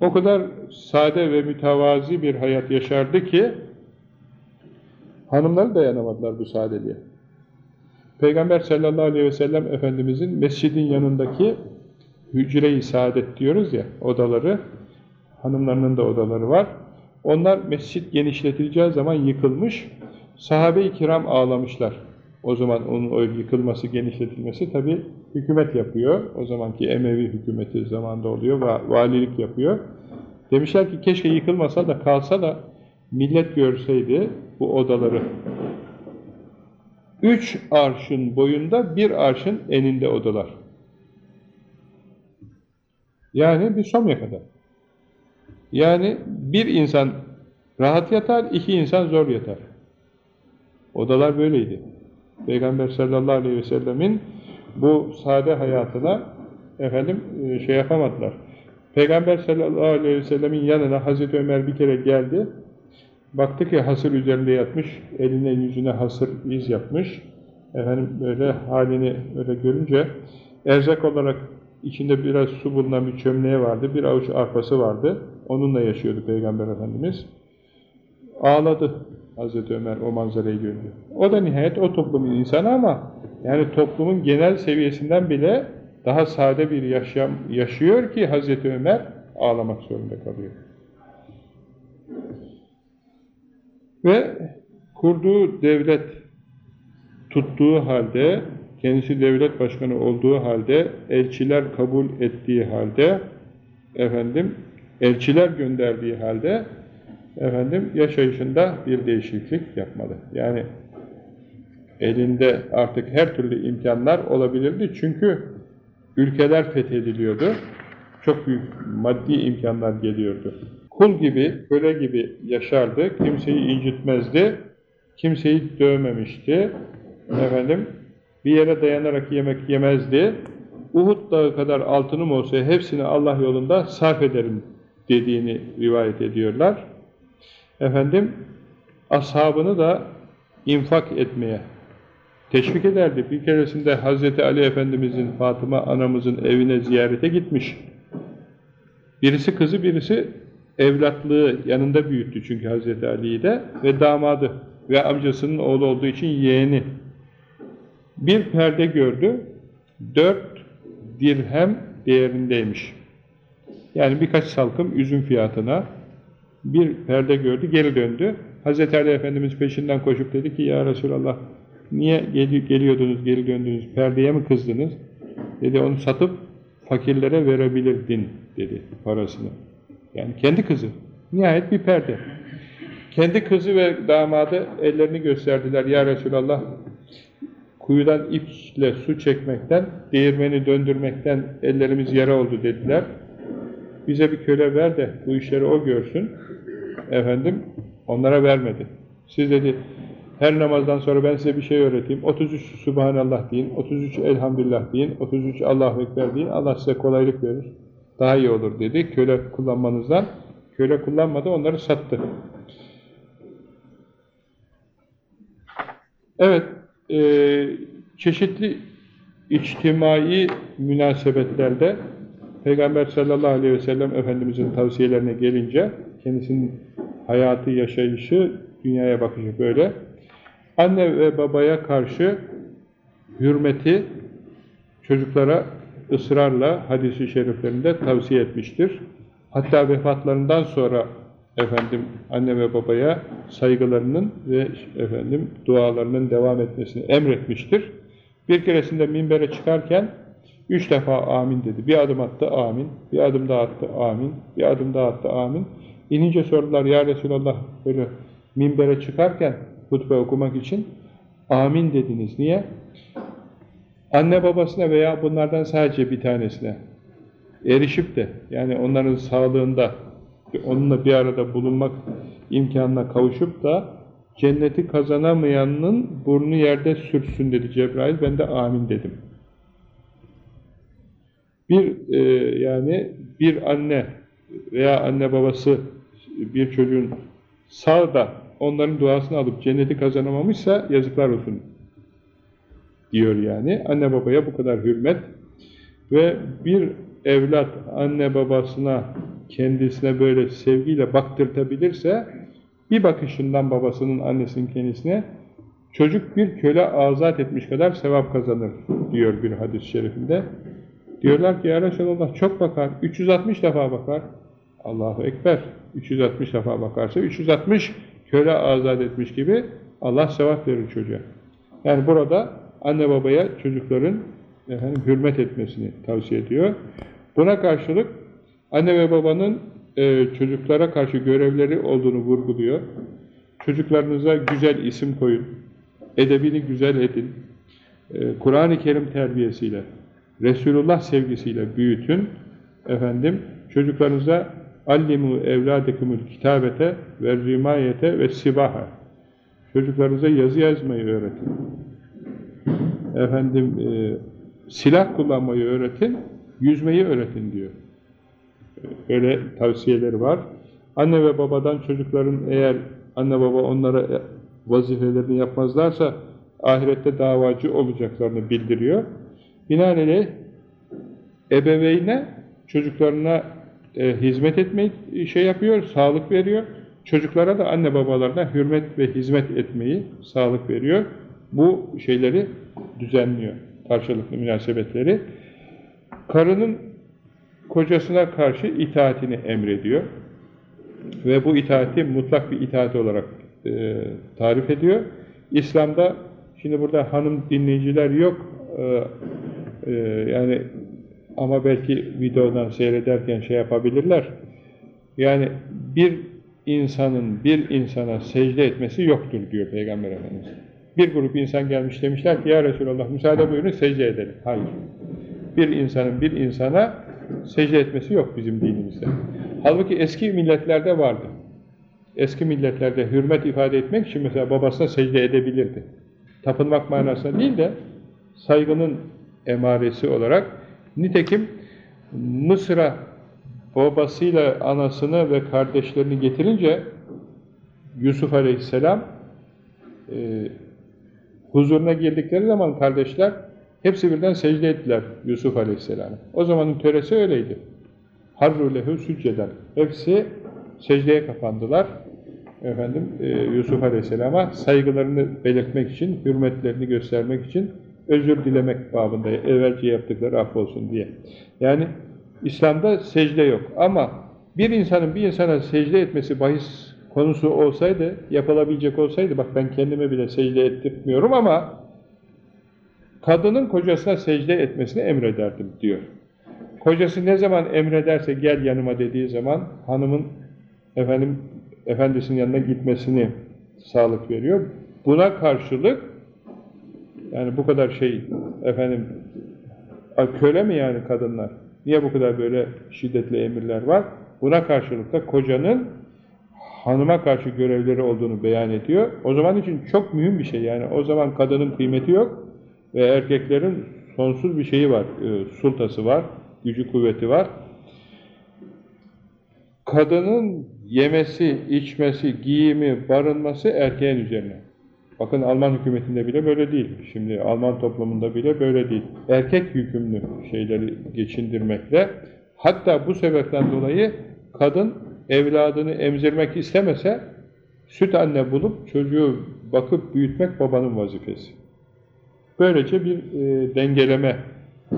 o kadar sade ve mütevazi bir hayat yaşardı ki hanımlar dayanamadılar bu sadeliğe. Peygamber sallallahu aleyhi ve sellem Efendimizin mescidin yanındaki hücre-i saadet diyoruz ya odaları, hanımlarının da odaları var. Onlar mescit genişletileceği zaman yıkılmış, sahabe-i kiram ağlamışlar. O zaman onun o yıkılması, genişletilmesi tabi hükümet yapıyor. O zamanki Emevi hükümeti zamanda oluyor, va valilik yapıyor. Demişler ki keşke yıkılmasa da kalsa da millet görseydi bu odaları. Üç arşın boyunda bir arşın eninde odalar. Yani bir somya kadar. Yani bir insan rahat yatar, iki insan zor yatar. Odalar böyleydi. Peygamber sallallahu aleyhi ve sellemin bu sade hayatına efendim e, şey yapamadılar. Peygamber sallallahu aleyhi ve sellemin yanına Hazreti Ömer bir kere geldi. Baktı ki hasır üzerinde yatmış, eline yüzüne hasır iz yapmış. Efendim böyle halini öyle görünce erzak olarak içinde biraz su bulunan bir çömleği vardı, bir avuç arpası vardı. Onunla yaşıyordu Peygamber Efendimiz. Ağladı. Hazreti Ömer o manzarayı görüyor. O da nihayet o toplumun insanı ama yani toplumun genel seviyesinden bile daha sade bir yaşam yaşıyor ki Hazreti Ömer ağlamak zorunda kalıyor. Ve kurduğu devlet tuttuğu halde kendisi devlet başkanı olduğu halde, elçiler kabul ettiği halde, efendim, elçiler gönderdiği halde, efendim, yaşayışında bir değişiklik yapmalı. Yani elinde artık her türlü imkanlar olabilirdi. Çünkü ülkeler fethediliyordu. Çok büyük maddi imkanlar geliyordu. Kul gibi, köle gibi yaşardı. Kimseyi incitmezdi. Kimseyi dövmemişti. Efendim, bir yere dayanarak yemek yemezdi. Uhud dağı kadar altınım olsa hepsini Allah yolunda sarf ederim dediğini rivayet ediyorlar. Efendim, ashabını da infak etmeye teşvik ederdi. Bir keresinde Hazreti Ali Efendimizin, Fatıma anamızın evine ziyarete gitmiş. Birisi kızı, birisi evlatlığı yanında büyüttü çünkü Hazreti Ali'yi de ve damadı ve amcasının oğlu olduğu için yeğeni. Bir perde gördü, dört dirhem değerindeymiş. Yani birkaç salkım üzüm fiyatına bir perde gördü, geri döndü. Hazreti Ali Efendimiz peşinden koşup dedi ki, Ya Resulallah, niye gel geliyordunuz, geri döndünüz, perdeye mi kızdınız? Dedi, onu satıp fakirlere verebilirdin, dedi parasını. Yani kendi kızı. Nihayet bir perde. Kendi kızı ve damadı ellerini gösterdiler. Ya Resulallah, kuyudan iple su çekmekten, değirmeni döndürmekten ellerimiz yara oldu dediler. Bize bir köle ver de bu işleri o görsün. Efendim, onlara vermedi. Siz dedi, her namazdan sonra ben size bir şey öğreteyim. 33 Subhanallah deyin, 33 Elhamdülillah deyin, 33 Allahu Ekber deyin. Allah size kolaylık verir. Daha iyi olur dedi. Köle kullanmanızdan. Köle kullanmadı, onları sattı. Evet, e, çeşitli içtimai münasebetlerde Peygamber sallallahu aleyhi ve sellem Efendimizin tavsiyelerine gelince kendisinin hayatı, yaşayışı, dünyaya bakışı böyle. Anne ve babaya karşı hürmeti çocuklara ısrarla hadisi şeriflerinde tavsiye etmiştir. Hatta vefatlarından sonra efendim anne ve babaya saygılarının ve efendim dualarının devam etmesini emretmiştir. Bir keresinde minbere çıkarken üç defa amin dedi. Bir adım attı amin, bir adım daha attı amin, bir adım daha attı amin. İnince sordular ya Resulallah böyle minbere çıkarken hutbe okumak için amin dediniz. Niye? Anne babasına veya bunlardan sadece bir tanesine erişip de yani onların sağlığında onunla bir arada bulunmak imkanına kavuşup da cenneti kazanamayanın burnu yerde sürtsün dedi Cebrail. Ben de amin dedim. Bir e, yani bir anne veya anne babası bir çocuğun sağ da onların duasını alıp cenneti kazanamamışsa yazıklar olsun diyor yani. Anne babaya bu kadar hürmet ve bir evlat anne babasına kendisine böyle sevgiyle baktırtabilirse bir bakışından babasının annesinin kendisine çocuk bir köle azat etmiş kadar sevap kazanır diyor bir hadis-i şerifinde. Diyorlar ki ya Resulallah çok bakar, 360 defa bakar. Allahu Ekber, 360 defa bakarsa 360 köle azat etmiş gibi Allah sevap verir çocuğa. Yani burada anne babaya çocukların efendim, hürmet etmesini tavsiye ediyor. Buna karşılık anne ve babanın e, çocuklara karşı görevleri olduğunu vurguluyor. Çocuklarınıza güzel isim koyun, edebini güzel edin, e, Kur'an-ı Kerim terbiyesiyle, Resulullah sevgisiyle büyütün. Efendim, çocuklarınıza allimu evladekumul kitabete ve rimayete ve sibaha. Çocuklarınıza yazı yazmayı öğretin. Efendim, e, silah kullanmayı öğretin, yüzmeyi öğretin diyor. Öyle tavsiyeleri var. Anne ve babadan çocukların eğer anne baba onlara vazifelerini yapmazlarsa ahirette davacı olacaklarını bildiriyor. Binaenaleyh ebeveyne çocuklarına e, hizmet etmeyi şey yapıyor, sağlık veriyor. Çocuklara da anne babalarına hürmet ve hizmet etmeyi sağlık veriyor. Bu şeyleri düzenliyor, karşılıklı münasebetleri. Karının kocasına karşı itaatini emrediyor. Ve bu itaati mutlak bir itaat olarak e, tarif ediyor. İslam'da, şimdi burada hanım dinleyiciler yok e, e, yani ama belki videodan seyrederken şey yapabilirler. Yani bir insanın bir insana secde etmesi yoktur diyor Peygamber Efendimiz. Bir grup insan gelmiş demişler ki ya Resulallah müsaade buyurun secde edelim. Hayır. Bir insanın bir insana secde etmesi yok bizim dinimizde. Halbuki eski milletlerde vardı. Eski milletlerde hürmet ifade etmek için mesela babasına secde edebilirdi. Tapınmak manasında değil de saygının emaresi olarak nitekim Mısır'a babasıyla anasını ve kardeşlerini getirince Yusuf Aleyhisselam e, huzuruna girdikleri zaman kardeşler hepsi birden secde ettiler Yusuf Aleyhisselam'a. O zamanın töresi öyleydi. Harru lehu sücceden. Hepsi secdeye kapandılar. Efendim e, Yusuf Aleyhisselam'a saygılarını belirtmek için, hürmetlerini göstermek için özür dilemek babında evvelce yaptıkları affolsun diye. Yani İslam'da secde yok ama bir insanın bir insana secde etmesi bahis konusu olsaydı, yapılabilecek olsaydı, bak ben kendime bile secde ettirmiyorum ama kadının kocasına secde etmesini emrederdim diyor. Kocası ne zaman emrederse gel yanıma dediği zaman hanımın efendim efendisinin yanına gitmesini sağlık veriyor. Buna karşılık yani bu kadar şey efendim köle mi yani kadınlar? Niye bu kadar böyle şiddetli emirler var? Buna karşılık da kocanın hanıma karşı görevleri olduğunu beyan ediyor. O zaman için çok mühim bir şey yani. O zaman kadının kıymeti yok ve erkeklerin sonsuz bir şeyi var. E, sultası var, gücü kuvveti var. Kadının yemesi, içmesi, giyimi, barınması erkeğin üzerine. Bakın Alman hükümetinde bile böyle değil. Şimdi Alman toplumunda bile böyle değil. Erkek yükümlü şeyleri geçindirmekle hatta bu sebepten dolayı kadın evladını emzirmek istemese süt anne bulup çocuğu bakıp büyütmek babanın vazifesi. Böylece bir e, dengeleme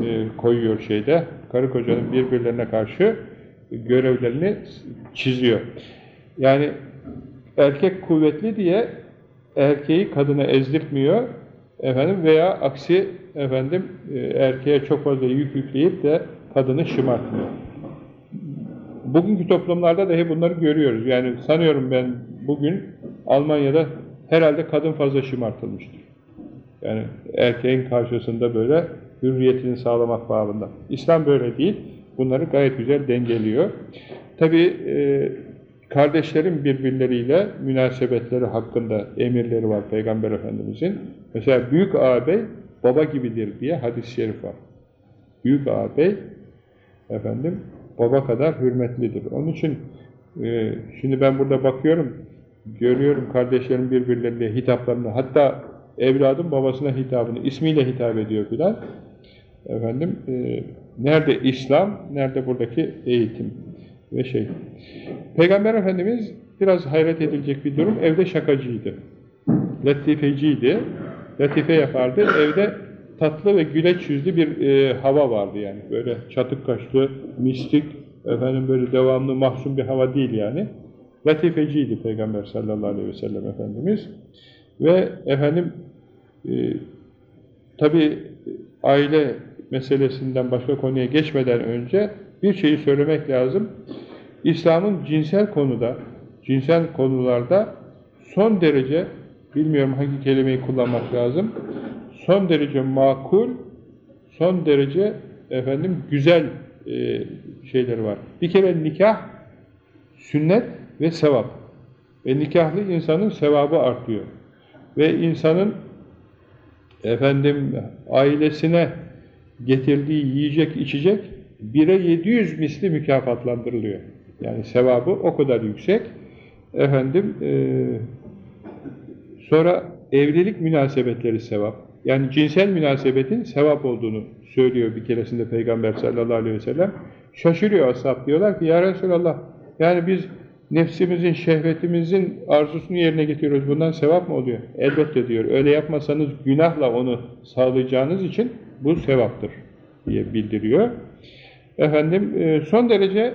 e, koyuyor şeyde. Karı kocanın birbirlerine karşı görevlerini çiziyor. Yani erkek kuvvetli diye erkeği kadına ezdirtmiyor efendim veya aksi efendim e, erkeğe çok fazla yük yükleyip de kadını şımartmıyor. Bugünkü toplumlarda dahi bunları görüyoruz. Yani sanıyorum ben bugün Almanya'da herhalde kadın fazla şımartılmıştır. Yani erkeğin karşısında böyle hürriyetini sağlamak bağında. İslam böyle değil. Bunları gayet güzel dengeliyor. Tabi e, kardeşlerin birbirleriyle münasebetleri hakkında emirleri var Peygamber Efendimizin. Mesela büyük ağabey baba gibidir diye hadis-i şerif var. Büyük ağabey efendim baba kadar hürmetlidir. Onun için e, şimdi ben burada bakıyorum, görüyorum kardeşlerin birbirleriyle hitaplarını, hatta evladım babasına hitabını, ismiyle hitap ediyor filan. Efendim, e, nerede İslam, nerede buradaki eğitim ve şey. Peygamber Efendimiz biraz hayret edilecek bir durum, evde şakacıydı. Latifeciydi, latife yapardı, evde tatlı ve güleç yüzlü bir e, hava vardı yani. Böyle çatık kaşlı, mistik, efendim böyle devamlı mahzun bir hava değil yani. Latifeciydi Peygamber sallallahu aleyhi ve sellem Efendimiz. Ve efendim e, tabi aile meselesinden başka konuya geçmeden önce bir şeyi söylemek lazım. İslam'ın cinsel konuda, cinsel konularda son derece, bilmiyorum hangi kelimeyi kullanmak lazım, son derece makul, son derece efendim güzel e, şeyleri var. Bir kere nikah, sünnet ve sevap. Ve nikahlı insanın sevabı artıyor. Ve insanın efendim ailesine getirdiği yiyecek, içecek bire 700 misli mükafatlandırılıyor. Yani sevabı o kadar yüksek. Efendim e, sonra evlilik münasebetleri sevap. Yani cinsel münasebetin sevap olduğunu söylüyor bir keresinde Peygamber sallallahu aleyhi ve sellem. Şaşırıyor ashab diyorlar ki ya Resulallah yani biz nefsimizin, şehvetimizin arzusunu yerine getiriyoruz. Bundan sevap mı oluyor? Elbette diyor. Öyle yapmasanız günahla onu sağlayacağınız için bu sevaptır diye bildiriyor. Efendim e, son derece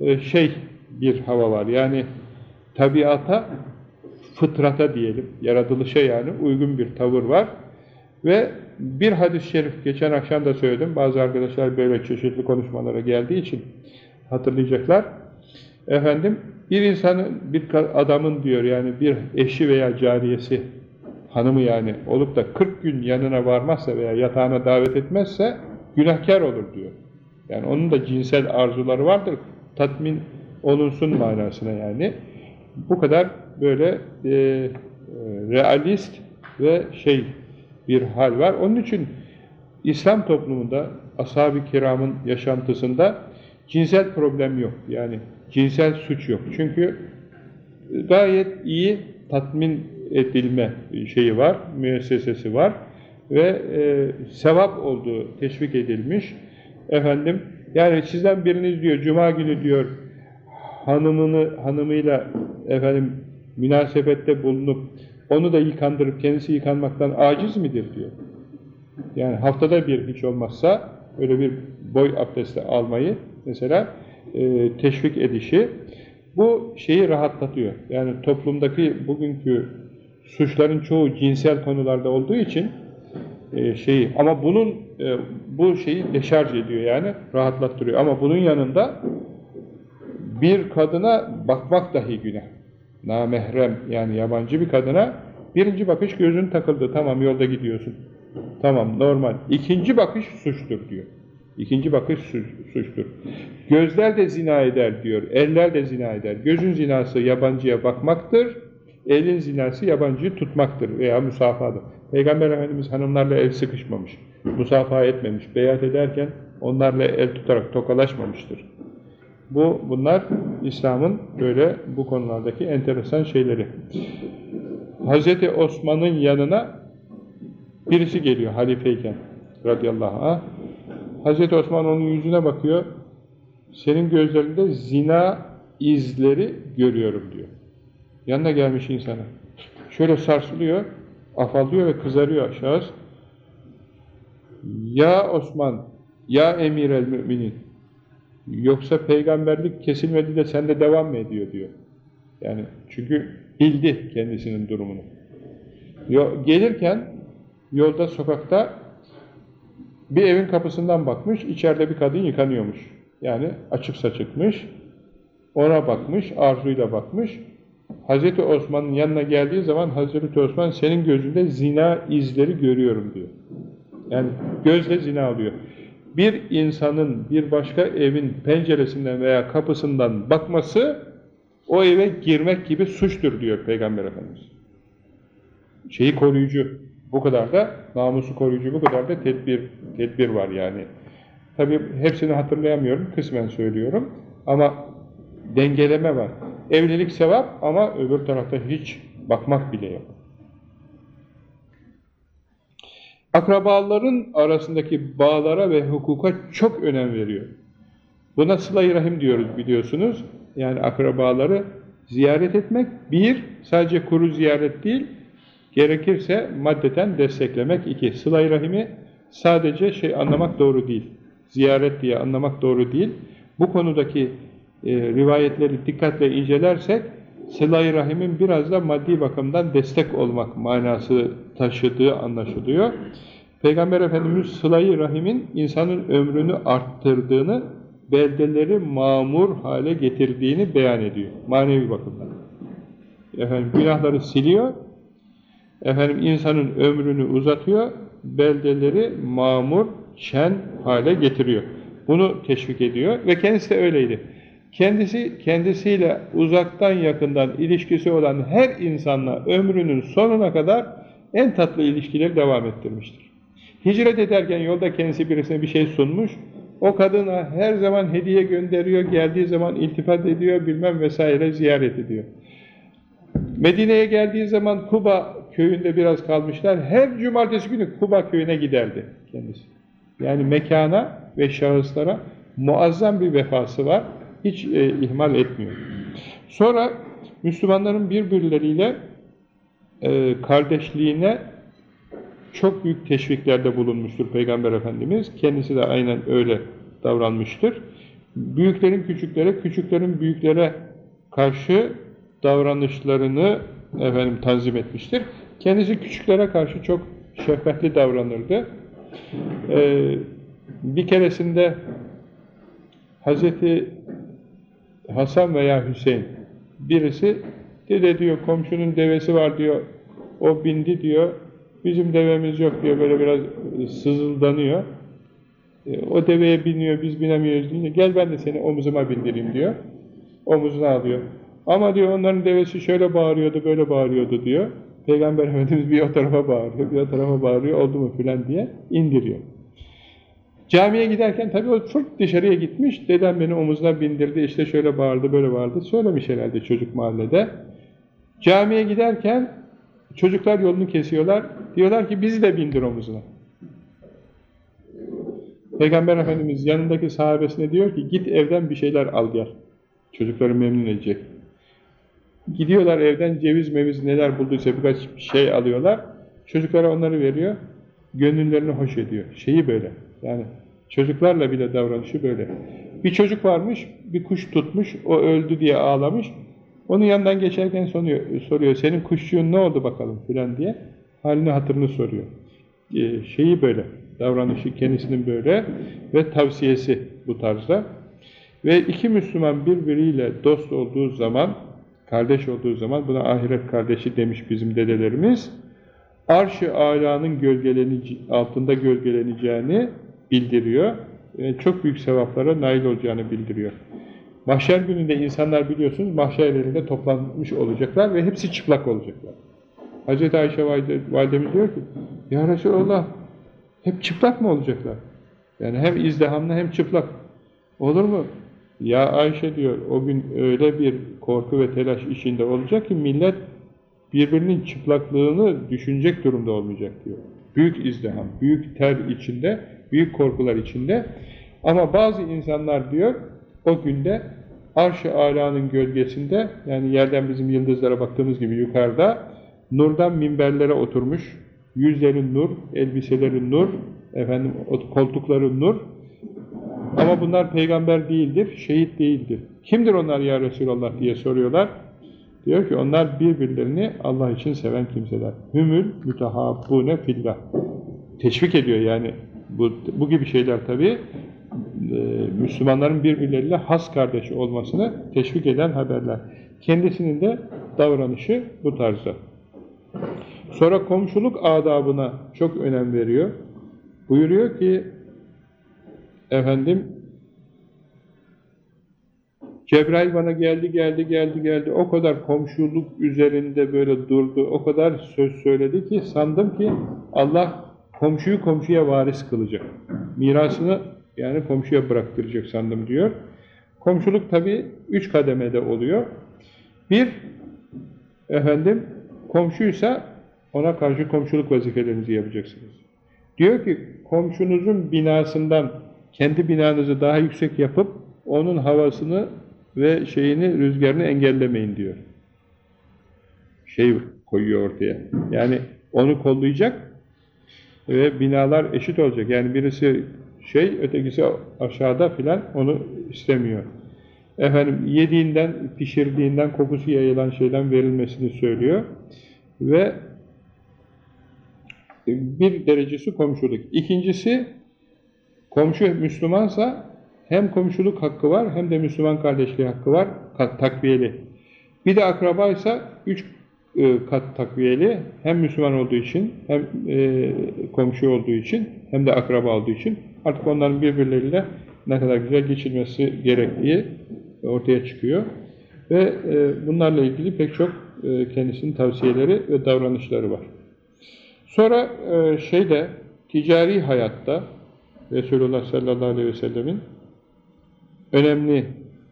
e, şey bir hava var. Yani tabiata, fıtrata diyelim, yaratılışa yani uygun bir tavır var. Ve bir hadis-i şerif geçen akşam da söyledim. Bazı arkadaşlar böyle çeşitli konuşmalara geldiği için hatırlayacaklar. Efendim bir insanın, bir adamın diyor yani bir eşi veya cariyesi, hanımı yani olup da 40 gün yanına varmazsa veya yatağına davet etmezse günahkar olur diyor. Yani onun da cinsel arzuları vardır. Tatmin olunsun manasına yani. Bu kadar böyle e, realist ve şey bir hal var. Onun için İslam toplumunda ashab-ı kiramın yaşantısında cinsel problem yok. Yani cinsel suç yok. Çünkü gayet iyi tatmin edilme şeyi var, müessesesi var ve e, sevap olduğu teşvik edilmiş. Efendim, yani sizden biriniz diyor, cuma günü diyor, hanımını, hanımıyla efendim münasebette bulunup onu da yıkandırıp kendisi yıkanmaktan aciz midir diyor. Yani haftada bir hiç olmazsa öyle bir boy abdesti almayı mesela e, teşvik edişi bu şeyi rahatlatıyor. Yani toplumdaki bugünkü suçların çoğu cinsel konularda olduğu için e, şeyi ama bunun e, bu şeyi deşarj ediyor yani rahatlattırıyor. Ama bunun yanında bir kadına bakmak dahi günah. Namehrem yani yabancı bir kadına birinci bakış gözün takıldı. Tamam yolda gidiyorsun. Tamam normal. İkinci bakış suçtur diyor. İkinci bakış suç, suçtur. Gözler de zina eder diyor. Eller de zina eder. Gözün zinası yabancıya bakmaktır. Elin zinası yabancıyı tutmaktır veya müsafahadır. Peygamber Efendimiz hanımlarla el sıkışmamış. Musafaha etmemiş. Beyat ederken onlarla el tutarak tokalaşmamıştır. Bu bunlar İslam'ın böyle bu konulardaki enteresan şeyleri. Hazreti Osman'ın yanına birisi geliyor halifeyken radıyallahu anh. Hazreti Osman onun yüzüne bakıyor. Senin gözlerinde zina izleri görüyorum diyor. Yanına gelmiş insana. Şöyle sarsılıyor, afallıyor ve kızarıyor aşağıs. Ya Osman, ya emir el müminin. Yoksa peygamberlik kesilmedi de sende devam mı ediyor diyor. Yani çünkü bildi kendisinin durumunu. Gelirken yolda sokakta bir evin kapısından bakmış, içeride bir kadın yıkanıyormuş. Yani açık saçıkmış. Ona bakmış, arzuyla bakmış. Hazreti Osman'ın yanına geldiği zaman Hazreti Osman senin gözünde zina izleri görüyorum diyor. Yani gözle zina alıyor. Bir insanın bir başka evin penceresinden veya kapısından bakması o eve girmek gibi suçtur diyor Peygamber Efendimiz. Şeyi koruyucu, bu kadar da namusu koruyucu, bu kadar da tedbir, tedbir var yani. Tabi hepsini hatırlayamıyorum, kısmen söylüyorum ama dengeleme var. Evlilik sevap ama öbür tarafta hiç bakmak bile yok. Akrabaların arasındaki bağlara ve hukuka çok önem veriyor. Buna sıla rahim diyoruz biliyorsunuz. Yani akrabaları ziyaret etmek bir, sadece kuru ziyaret değil, gerekirse maddeten desteklemek iki. Sıla rahimi sadece şey anlamak doğru değil. Ziyaret diye anlamak doğru değil. Bu konudaki e, rivayetleri dikkatle incelersek sıla rahimin biraz da maddi bakımdan destek olmak manası taşıdığı anlaşılıyor. Peygamber Efendimiz sıla rahimin insanın ömrünü arttırdığını beldeleri mamur hale getirdiğini beyan ediyor. Manevi bakımdan. Efendim günahları siliyor. Efendim insanın ömrünü uzatıyor. Beldeleri mamur, şen hale getiriyor. Bunu teşvik ediyor ve kendisi de öyleydi. Kendisi kendisiyle uzaktan yakından ilişkisi olan her insanla ömrünün sonuna kadar en tatlı ilişkileri devam ettirmiştir. Hicret ederken yolda kendisi birisine bir şey sunmuş, o kadına her zaman hediye gönderiyor, geldiği zaman iltifat ediyor, bilmem vesaire ziyaret ediyor. Medine'ye geldiği zaman Kuba köyünde biraz kalmışlar. Her cumartesi günü Kuba köyüne giderdi kendisi. Yani mekana ve şahıslara muazzam bir vefası var. Hiç e, ihmal etmiyor. Sonra Müslümanların birbirleriyle e, kardeşliğine çok büyük teşviklerde bulunmuştur Peygamber Efendimiz. Kendisi de aynen öyle davranmıştır. Büyüklerin küçüklere, küçüklerin büyüklere karşı davranışlarını efendim tanzim etmiştir. Kendisi küçüklere karşı çok şefkatli davranırdı. Ee, bir keresinde Hazreti Hasan veya Hüseyin. Birisi dede diyor komşunun devesi var diyor. O bindi diyor. Bizim devemiz yok diyor. Böyle biraz sızıldanıyor. E, o deveye biniyor biz binemiyoruz. deyince gel ben de seni omuzuma bindireyim diyor. Omuzuna alıyor. Ama diyor onların devesi şöyle bağırıyordu böyle bağırıyordu diyor. Peygamber Efendimiz bir o tarafa bağırıyor bir o tarafa bağırıyor oldu mu? filan diye indiriyor Camiye giderken tabii o çok dışarıya gitmiş. Dedem beni omuzuna bindirdi, işte şöyle bağırdı, böyle bağırdı. Söylemiş herhalde çocuk mahallede. Camiye giderken çocuklar yolunu kesiyorlar. Diyorlar ki bizi de bindir omuzuna. Peygamber Efendimiz yanındaki sahabesine diyor ki git evden bir şeyler al gel. Çocukları memnun edecek. Gidiyorlar evden ceviz meviz neler bulduysa birkaç şey alıyorlar. Çocuklara onları veriyor. Gönüllerini hoş ediyor. Şeyi böyle. Yani Çocuklarla bile davranışı böyle. Bir çocuk varmış, bir kuş tutmuş, o öldü diye ağlamış. Onun yanından geçerken soruyor, senin kuşçuğun ne oldu bakalım filan diye. Halini hatırını soruyor. Ee, şeyi böyle, davranışı kendisinin böyle ve tavsiyesi bu tarzda. Ve iki Müslüman birbiriyle dost olduğu zaman, kardeş olduğu zaman, buna ahiret kardeşi demiş bizim dedelerimiz, arş-ı alanın altında gölgeleneceğini bildiriyor. E, çok büyük sevaplara nail olacağını bildiriyor. Mahşer gününde insanlar biliyorsunuz mahşer yerinde toplanmış olacaklar ve hepsi çıplak olacaklar. Hz. Ayşe validemiz diyor ki Ya Resulallah hep çıplak mı olacaklar? Yani hem izdihamlı hem çıplak. Olur mu? Ya Ayşe diyor o gün öyle bir korku ve telaş içinde olacak ki millet birbirinin çıplaklığını düşünecek durumda olmayacak diyor. Büyük izdiham, büyük ter içinde büyük korkular içinde. Ama bazı insanlar diyor, o günde arş-ı alanın gölgesinde, yani yerden bizim yıldızlara baktığımız gibi yukarıda, nurdan minberlere oturmuş, yüzleri nur, elbiseleri nur, efendim koltukları nur. Ama bunlar peygamber değildir, şehit değildir. Kimdir onlar ya Resulallah diye soruyorlar. Diyor ki onlar birbirlerini Allah için seven kimseler. Hümül mütehabbune fillah. Teşvik ediyor yani bu, bu gibi şeyler tabi e, Müslümanların birbirleriyle has kardeşi olmasını teşvik eden haberler. Kendisinin de davranışı bu tarzda. Sonra komşuluk adabına çok önem veriyor. Buyuruyor ki efendim Cebrail bana geldi, geldi, geldi, geldi. O kadar komşuluk üzerinde böyle durdu, o kadar söz söyledi ki sandım ki Allah komşuyu komşuya varis kılacak. Mirasını yani komşuya bıraktıracak sandım diyor. Komşuluk tabi üç kademede oluyor. Bir, efendim, komşuysa ona karşı komşuluk vazifelerinizi yapacaksınız. Diyor ki, komşunuzun binasından kendi binanızı daha yüksek yapıp, onun havasını ve şeyini, rüzgarını engellemeyin diyor. Şey koyuyor ortaya. Yani onu kollayacak, ve binalar eşit olacak. Yani birisi şey, ötekisi aşağıda filan onu istemiyor. Efendim yediğinden, pişirdiğinden, kokusu yayılan şeyden verilmesini söylüyor. Ve bir derecesi komşuluk. İkincisi, komşu Müslümansa hem komşuluk hakkı var hem de Müslüman kardeşliği hakkı var, takviyeli. Bir de akrabaysa üç kat takviyeli hem Müslüman olduğu için hem e, komşu olduğu için hem de akraba olduğu için artık onların birbirleriyle ne kadar güzel geçirmesi gerektiği ortaya çıkıyor. Ve e, bunlarla ilgili pek çok e, kendisinin tavsiyeleri ve davranışları var. Sonra şeyde ticari hayatta Resulullah sallallahu aleyhi ve sellemin önemli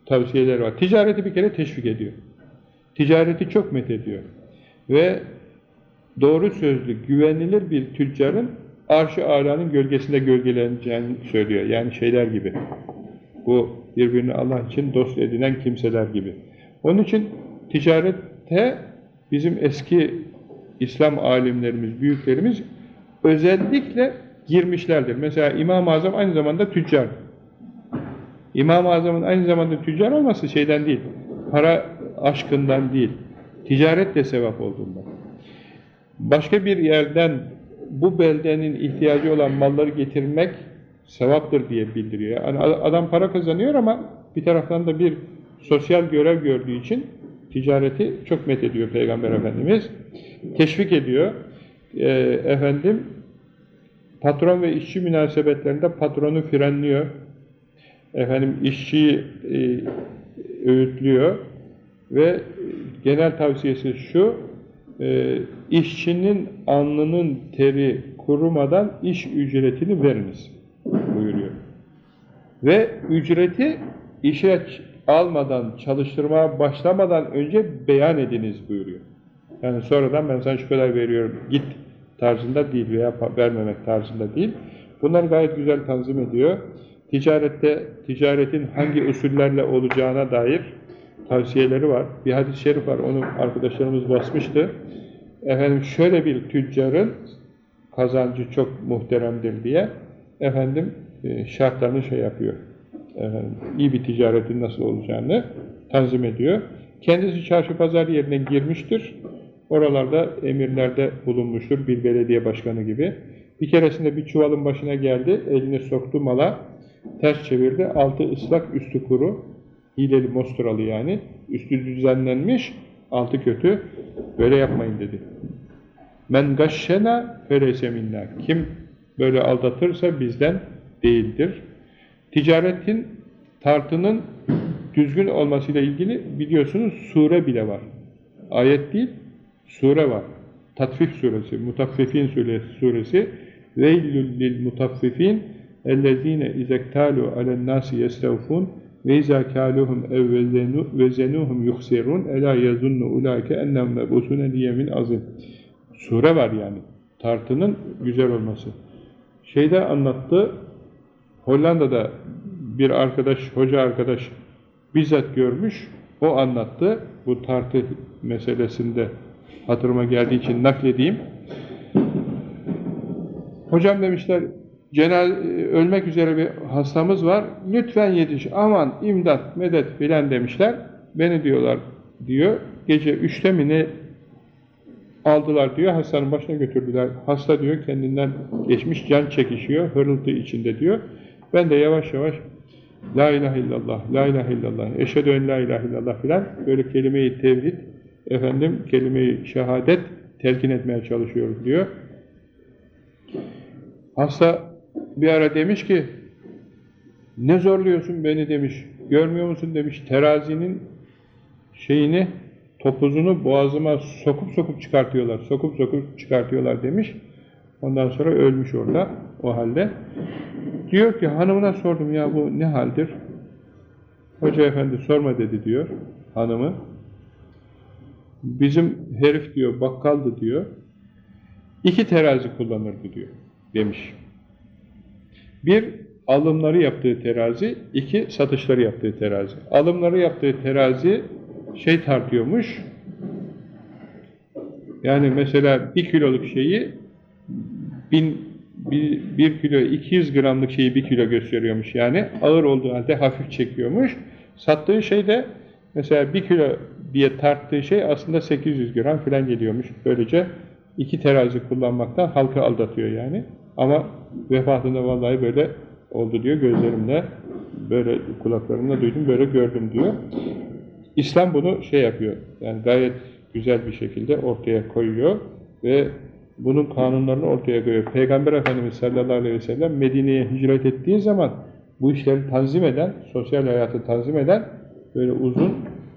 tavsiyeleri var. Ticareti bir kere teşvik ediyor. Ticareti çok met ediyor ve doğru sözlü, güvenilir bir tüccarın arş-ı alanın gölgesinde gölgeleneceğini söylüyor. Yani şeyler gibi. Bu birbirini Allah için dost edinen kimseler gibi. Onun için ticarette bizim eski İslam alimlerimiz, büyüklerimiz özellikle girmişlerdir. Mesela İmam-ı Azam aynı zamanda tüccar. İmam-ı Azam'ın aynı zamanda tüccar olması şeyden değil, para aşkından değil, Ticaret de sevap olduğundan. Başka bir yerden bu beldenin ihtiyacı olan malları getirmek sevaptır diye bildiriyor. Yani adam para kazanıyor ama bir taraftan da bir sosyal görev gördüğü için ticareti çok met ediyor Peygamber Efendimiz. Teşvik ediyor. E, efendim patron ve işçi münasebetlerinde patronu frenliyor. Efendim işçiyi e, öğütlüyor ve genel tavsiyesi şu e, işçinin alnının teri kurumadan iş ücretini veriniz buyuruyor. Ve ücreti işe almadan, çalıştırmaya başlamadan önce beyan ediniz buyuruyor. Yani sonradan ben sana şu kadar veriyorum, git tarzında değil veya vermemek tarzında değil. Bunları gayet güzel tanzim ediyor. Ticarette, ticaretin hangi usullerle olacağına dair tavsiyeleri var. Bir hadis-i şerif var, onu arkadaşlarımız basmıştı. Efendim şöyle bir tüccarın kazancı çok muhteremdir diye efendim e, şartlarını şey yapıyor. Efendim, iyi bir ticaretin nasıl olacağını tanzim ediyor. Kendisi çarşı pazar yerine girmiştir. Oralarda emirlerde bulunmuştur bir belediye başkanı gibi. Bir keresinde bir çuvalın başına geldi, elini soktu mala, ters çevirdi, altı ıslak, üstü kuru, hileli mosturalı yani, üstü düzenlenmiş, altı kötü, böyle yapmayın dedi. Men gashşena feleyse minna. Kim böyle aldatırsa bizden değildir. Ticaretin, tartının düzgün olmasıyla ilgili biliyorsunuz sure bile var. Ayet değil, sure var. Tatfif suresi, Mutaffifin suresi. Veylül lil mutaffifin ellezine izektalu alen nasi yestevfun ve izâ kâluhum ev vezenuhum yuhsirun elâ yazunnu ulâke ennem mebusune liyemin azim. Sure var yani. Tartının güzel olması. Şeyde anlattı, Hollanda'da bir arkadaş, hoca arkadaş bizzat görmüş, o anlattı. Bu tartı meselesinde hatırıma geldiği için nakledeyim. Hocam demişler, cenaz ölmek üzere bir hastamız var, lütfen yetiş, aman, imdat, medet filan demişler. Beni diyorlar, diyor, gece üçte mi ne aldılar diyor, hastanın başına götürdüler. Hasta diyor, kendinden geçmiş, can çekişiyor, hırıltı içinde diyor. Ben de yavaş yavaş La ilahe illallah, la ilahe illallah, eşhedü en la ilahe illallah filan böyle kelime-i tevhid, efendim kelime-i şehadet telkin etmeye çalışıyoruz diyor. Hasta bir ara demiş ki ne zorluyorsun beni demiş. Görmüyor musun demiş terazinin şeyini topuzunu boğazıma sokup sokup çıkartıyorlar. Sokup sokup çıkartıyorlar demiş. Ondan sonra ölmüş orada o halde. Diyor ki hanımına sordum ya bu ne haldir? Hoca efendi sorma dedi diyor hanımı. Bizim herif diyor bakkaldı diyor. İki terazi kullanırdı diyor demiş. Bir alımları yaptığı terazi, iki satışları yaptığı terazi. Alımları yaptığı terazi şey tartıyormuş. Yani mesela bir kiloluk şeyi bin bir, bir kilo 200 gramlık şeyi bir kilo gösteriyormuş yani. Ağır olduğu halde hafif çekiyormuş. Sattığı şey de mesela bir kilo diye tarttığı şey aslında 800 gram falan geliyormuş. Böylece iki terazi kullanmaktan halkı aldatıyor yani. Ama vefatında vallahi böyle oldu diyor gözlerimle. Böyle kulaklarımla duydum, böyle gördüm diyor. İslam bunu şey yapıyor. Yani gayet güzel bir şekilde ortaya koyuyor ve bunun kanunlarını ortaya koyuyor. Peygamber Efendimiz sallallahu aleyhi ve sellem Medine'ye hicret ettiği zaman bu işleri tanzim eden, sosyal hayatı tanzim eden böyle uzun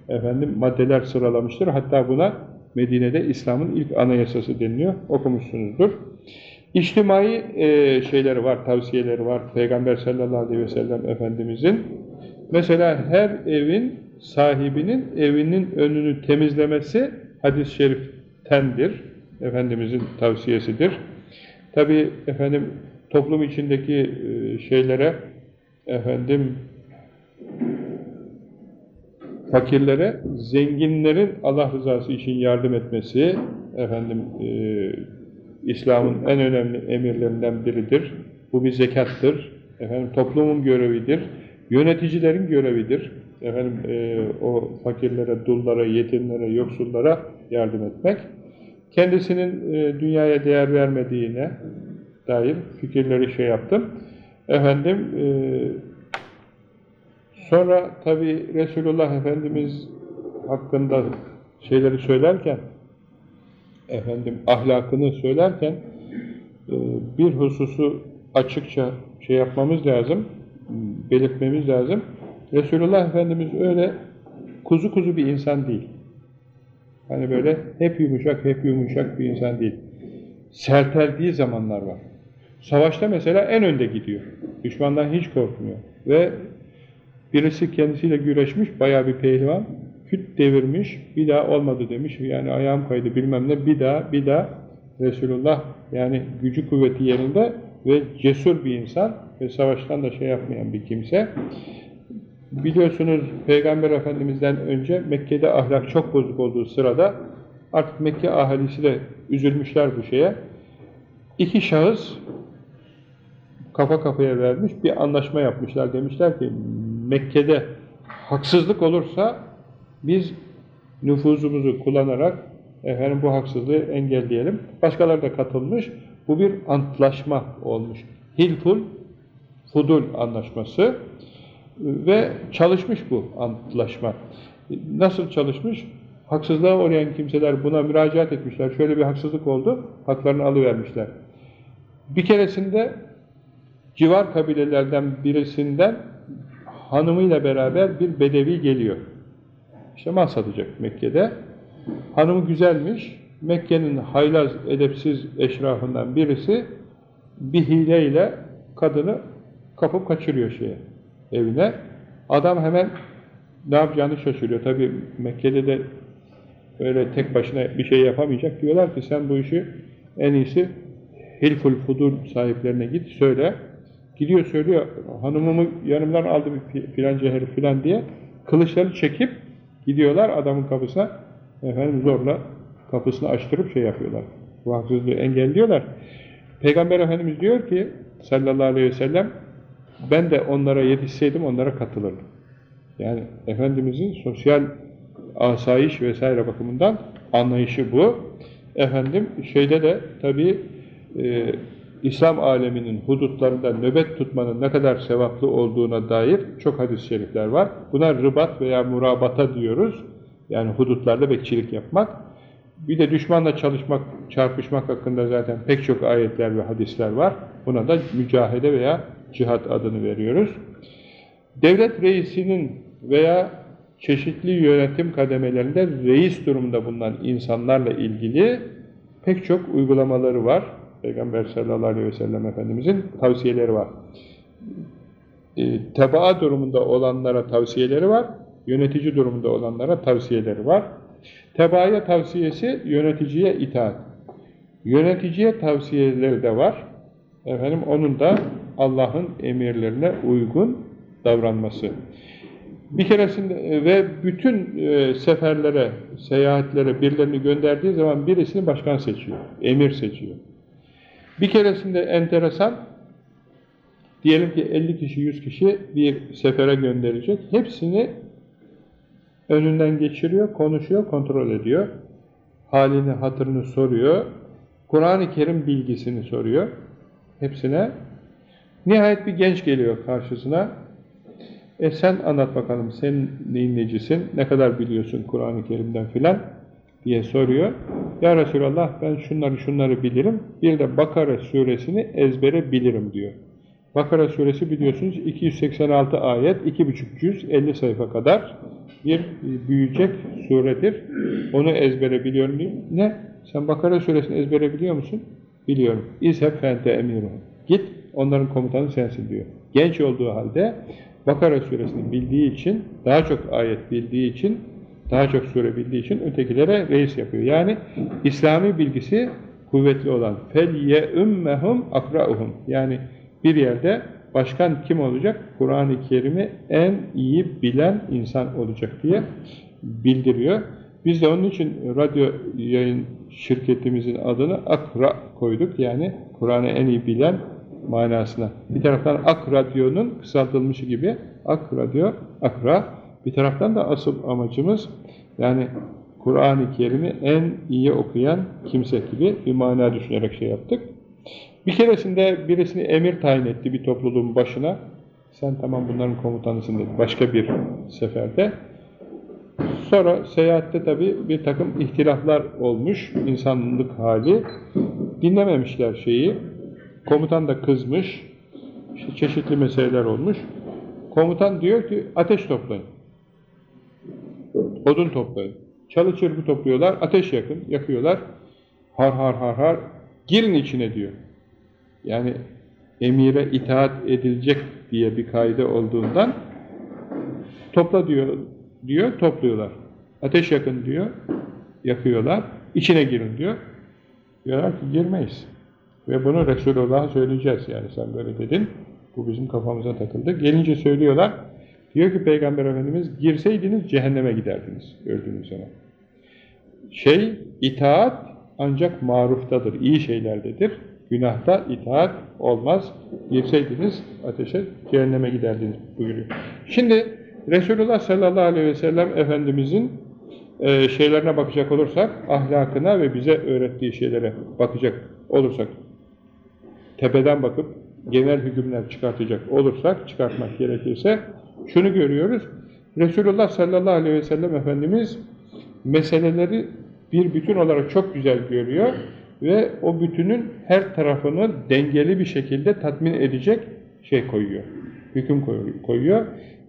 efendim maddeler sıralamıştır. Hatta buna Medine'de İslam'ın ilk anayasası deniliyor. Okumuşsunuzdur. İçtimai e, şeyleri var, tavsiyeleri var. Peygamber sallallahu aleyhi ve sellem Efendimizin. Mesela her evin sahibinin evinin önünü temizlemesi hadis-i şeriftendir. Efendimizin tavsiyesidir. Tabi efendim toplum içindeki e, şeylere efendim fakirlere zenginlerin Allah rızası için yardım etmesi efendim e, İslam'ın en önemli emirlerinden biridir. Bu bir zekattır. Efendim toplumun görevidir. Yöneticilerin görevidir. Efendim e, o fakirlere, dullara, yetimlere, yoksullara yardım etmek. kendisinin e, dünyaya değer vermediğine dair fikirleri şey yaptım. Efendim e, sonra tabi Resulullah Efendimiz hakkında şeyleri söylerken efendim ahlakını söylerken e, bir hususu açıkça şey yapmamız lazım, belirtmemiz lazım. Resulullah Efendimiz öyle kuzu kuzu bir insan değil. Hani böyle hep yumuşak, hep yumuşak bir insan değil. Serteldiği zamanlar var. Savaşta mesela en önde gidiyor. Düşmandan hiç korkmuyor. Ve birisi kendisiyle güreşmiş, bayağı bir pehlivan. Küt devirmiş, bir daha olmadı demiş. Yani ayağım kaydı bilmem ne, bir daha, bir daha. Resulullah yani gücü kuvveti yerinde ve cesur bir insan ve savaştan da şey yapmayan bir kimse. Biliyorsunuz Peygamber Efendimiz'den önce Mekke'de ahlak çok bozuk olduğu sırada artık Mekke ahalisi de üzülmüşler bu şeye. İki şahıs kafa kafaya vermiş bir anlaşma yapmışlar. Demişler ki Mekke'de haksızlık olursa biz nüfuzumuzu kullanarak efendim bu haksızlığı engelleyelim. Başkaları da katılmış. Bu bir antlaşma olmuş. Hilful Hudul anlaşması ve çalışmış bu antlaşma. Nasıl çalışmış? Haksızlığa uğrayan kimseler buna müracaat etmişler. Şöyle bir haksızlık oldu, haklarını alıvermişler. Bir keresinde civar kabilelerden birisinden hanımıyla beraber bir bedevi geliyor. İşte mal satacak Mekke'de. Hanımı güzelmiş. Mekke'nin haylaz, edepsiz eşrafından birisi bir hileyle kadını kapıp kaçırıyor şeye, evine. Adam hemen ne yapacağını şaşırıyor. Tabi Mekke'de de öyle tek başına bir şey yapamayacak. Diyorlar ki sen bu işi en iyisi Hilful Fudur sahiplerine git söyle. Gidiyor söylüyor hanımımı yanımdan aldı bir filanca herif filan diye kılıçları çekip gidiyorlar adamın kapısına efendim zorla kapısını açtırıp şey yapıyorlar. Bu haksızlığı engelliyorlar. Peygamber Efendimiz diyor ki sallallahu aleyhi ve sellem ben de onlara yetişseydim onlara katılırdım. Yani Efendimizin sosyal asayiş vesaire bakımından anlayışı bu. Efendim şeyde de tabi e, İslam aleminin hudutlarında nöbet tutmanın ne kadar sevaplı olduğuna dair çok hadis-i şerifler var. Buna rıbat veya murabata diyoruz. Yani hudutlarda bekçilik yapmak. Bir de düşmanla çalışmak, çarpışmak hakkında zaten pek çok ayetler ve hadisler var. Buna da mücahede veya cihat adını veriyoruz. Devlet reisinin veya çeşitli yönetim kademelerinde reis durumunda bulunan insanlarla ilgili pek çok uygulamaları var. Peygamber sallallahu aleyhi ve sellem Efendimizin tavsiyeleri var. E, tebaa durumunda olanlara tavsiyeleri var, yönetici durumunda olanlara tavsiyeleri var. Tebaaya tavsiyesi yöneticiye itaat. Yöneticiye tavsiyeleri de var. Efendim onun da Allah'ın emirlerine uygun davranması. Bir keresinde e, ve bütün e, seferlere, seyahatlere birilerini gönderdiği zaman birisini başkan seçiyor, emir seçiyor. Bir keresinde enteresan, diyelim ki 50 kişi, 100 kişi bir sefere gönderecek. Hepsini önünden geçiriyor, konuşuyor, kontrol ediyor. Halini, hatırını soruyor. Kur'an-ı Kerim bilgisini soruyor. Hepsine. Nihayet bir genç geliyor karşısına. E sen anlat bakalım, sen neyin necisin, ne kadar biliyorsun Kur'an-ı Kerim'den filan diye soruyor. Ya Resulallah ben şunları şunları bilirim, bir de Bakara suresini ezbere bilirim diyor. Bakara suresi biliyorsunuz 286 ayet, 2,5 cüz, 50 sayfa kadar bir büyüyecek suredir. Onu ezbere biliyorum diyor. Ne? Sen Bakara suresini ezbere biliyor musun? Biliyorum. İzheb fente emiruhum. Git, onların komutanı sensin diyor. Genç olduğu halde Bakara suresini bildiği için, daha çok ayet bildiği için, daha çok sure bildiği için ötekilere reis yapıyor. Yani İslami bilgisi kuvvetli olan felye ummehum akrauhum. Yani bir yerde başkan kim olacak? Kur'an-ı Kerim'i en iyi bilen insan olacak diye bildiriyor. Biz de onun için radyo yayın şirketimizin adını Akra koyduk. Yani Kur'an'ı en iyi bilen manasına. Bir taraftan Ak Radyo'nun kısaltılmışı gibi Ak Radyo, Akra bir taraftan da asıl amacımız yani Kur'an-ı Kerim'i en iyi okuyan kimse gibi bir mana düşünerek şey yaptık. Bir keresinde birisini emir tayin etti bir topluluğun başına. Sen tamam bunların komutanısın dedi. Başka bir seferde. Sonra seyahatte tabi bir takım ihtilaflar olmuş. insanlık hali. Dinlememişler şeyi. Komutan da kızmış. İşte çeşitli meseleler olmuş. Komutan diyor ki ateş toplayın. Odun toplayın. Çalı çırpı topluyorlar. Ateş yakın. Yakıyorlar. Har har har har. Girin içine diyor. Yani emire itaat edilecek diye bir kaide olduğundan topla diyor, diyor topluyorlar. Ateş yakın diyor, yakıyorlar. İçine girin diyor. Diyorlar ki girmeyiz. Ve bunu Resulullah'a söyleyeceğiz. Yani sen böyle dedin, bu bizim kafamıza takıldı. Gelince söylüyorlar, diyor ki Peygamber Efendimiz, girseydiniz cehenneme giderdiniz gördüğünüz zaman. Şey, itaat ancak maruftadır, iyi şeylerdedir. Günahta itaat olmaz. Girseydiniz ateşe, cehenneme giderdiniz buyuruyor. Şimdi Resulullah sallallahu aleyhi ve sellem Efendimizin e, şeylerine bakacak olursak, ahlakına ve bize öğrettiği şeylere bakacak olursak, tepeden bakıp genel hükümler çıkartacak olursak, çıkartmak gerekirse, şunu görüyoruz. Resulullah sallallahu aleyhi ve sellem Efendimiz meseleleri bir bütün olarak çok güzel görüyor ve o bütünün her tarafını dengeli bir şekilde tatmin edecek şey koyuyor. Hüküm koyuyor.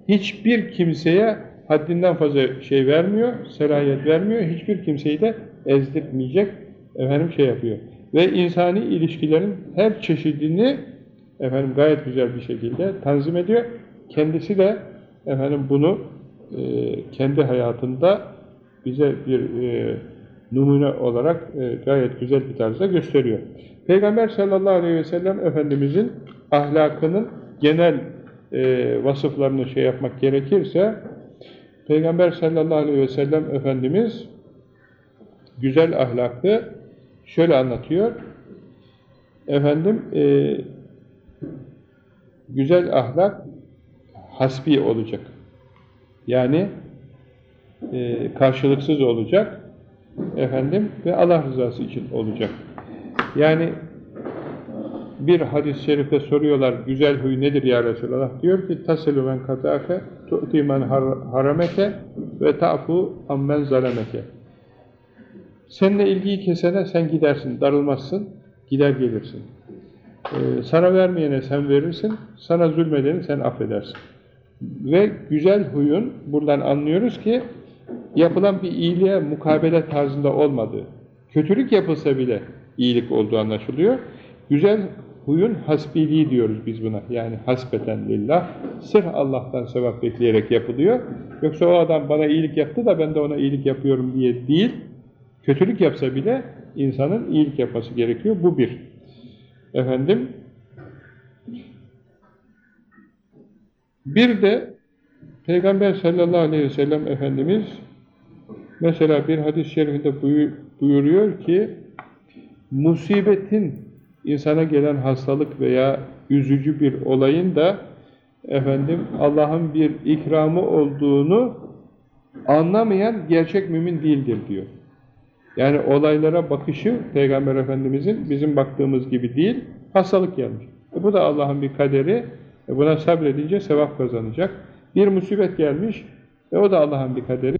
Hiçbir kimseye haddinden fazla şey vermiyor, serayet vermiyor. Hiçbir kimseyi de ezdirtmeyecek efendim şey yapıyor. Ve insani ilişkilerin her çeşidini efendim gayet güzel bir şekilde tanzim ediyor. Kendisi de efendim bunu e, kendi hayatında bize bir e, numune olarak e, gayet güzel bir tarzda gösteriyor. Peygamber sallallahu aleyhi ve sellem Efendimizin ahlakının genel e, vasıflarını şey yapmak gerekirse Peygamber sallallahu aleyhi ve sellem Efendimiz güzel ahlakı şöyle anlatıyor. Efendim e, güzel ahlak hasbi olacak. Yani e, karşılıksız olacak efendim ve Allah rızası için olacak. Yani bir hadis-i şerifte soruyorlar güzel huy nedir ya Resulallah? Diyor ki taselu men katake tu'ti men harameke ve ta'fu ammen zalemeke. Seninle ilgiyi kesene sen gidersin, darılmazsın, gider gelirsin. Ee, sana vermeyene sen verirsin, sana zulmedeni sen affedersin. Ve güzel huyun, buradan anlıyoruz ki yapılan bir iyiliğe mukabele tarzında olmadığı, kötülük yapılsa bile iyilik olduğu anlaşılıyor. Güzel huyun hasbiliği diyoruz biz buna. Yani hasbeten lillah, sırf Allah'tan sevap bekleyerek yapılıyor. Yoksa o adam bana iyilik yaptı da ben de ona iyilik yapıyorum diye değil, kötülük yapsa bile insanın iyilik yapması gerekiyor. Bu bir. Efendim, bir de Peygamber sallallahu aleyhi ve sellem Efendimiz mesela bir hadis-i şerifinde buyuruyor ki musibetin insana gelen hastalık veya üzücü bir olayın da efendim Allah'ın bir ikramı olduğunu anlamayan gerçek mümin değildir diyor. Yani olaylara bakışı Peygamber Efendimizin bizim baktığımız gibi değil, hastalık gelmiş. E bu da Allah'ın bir kaderi. E buna sabredince sevap kazanacak. Bir musibet gelmiş, e o da Allah'ın bir kaderi.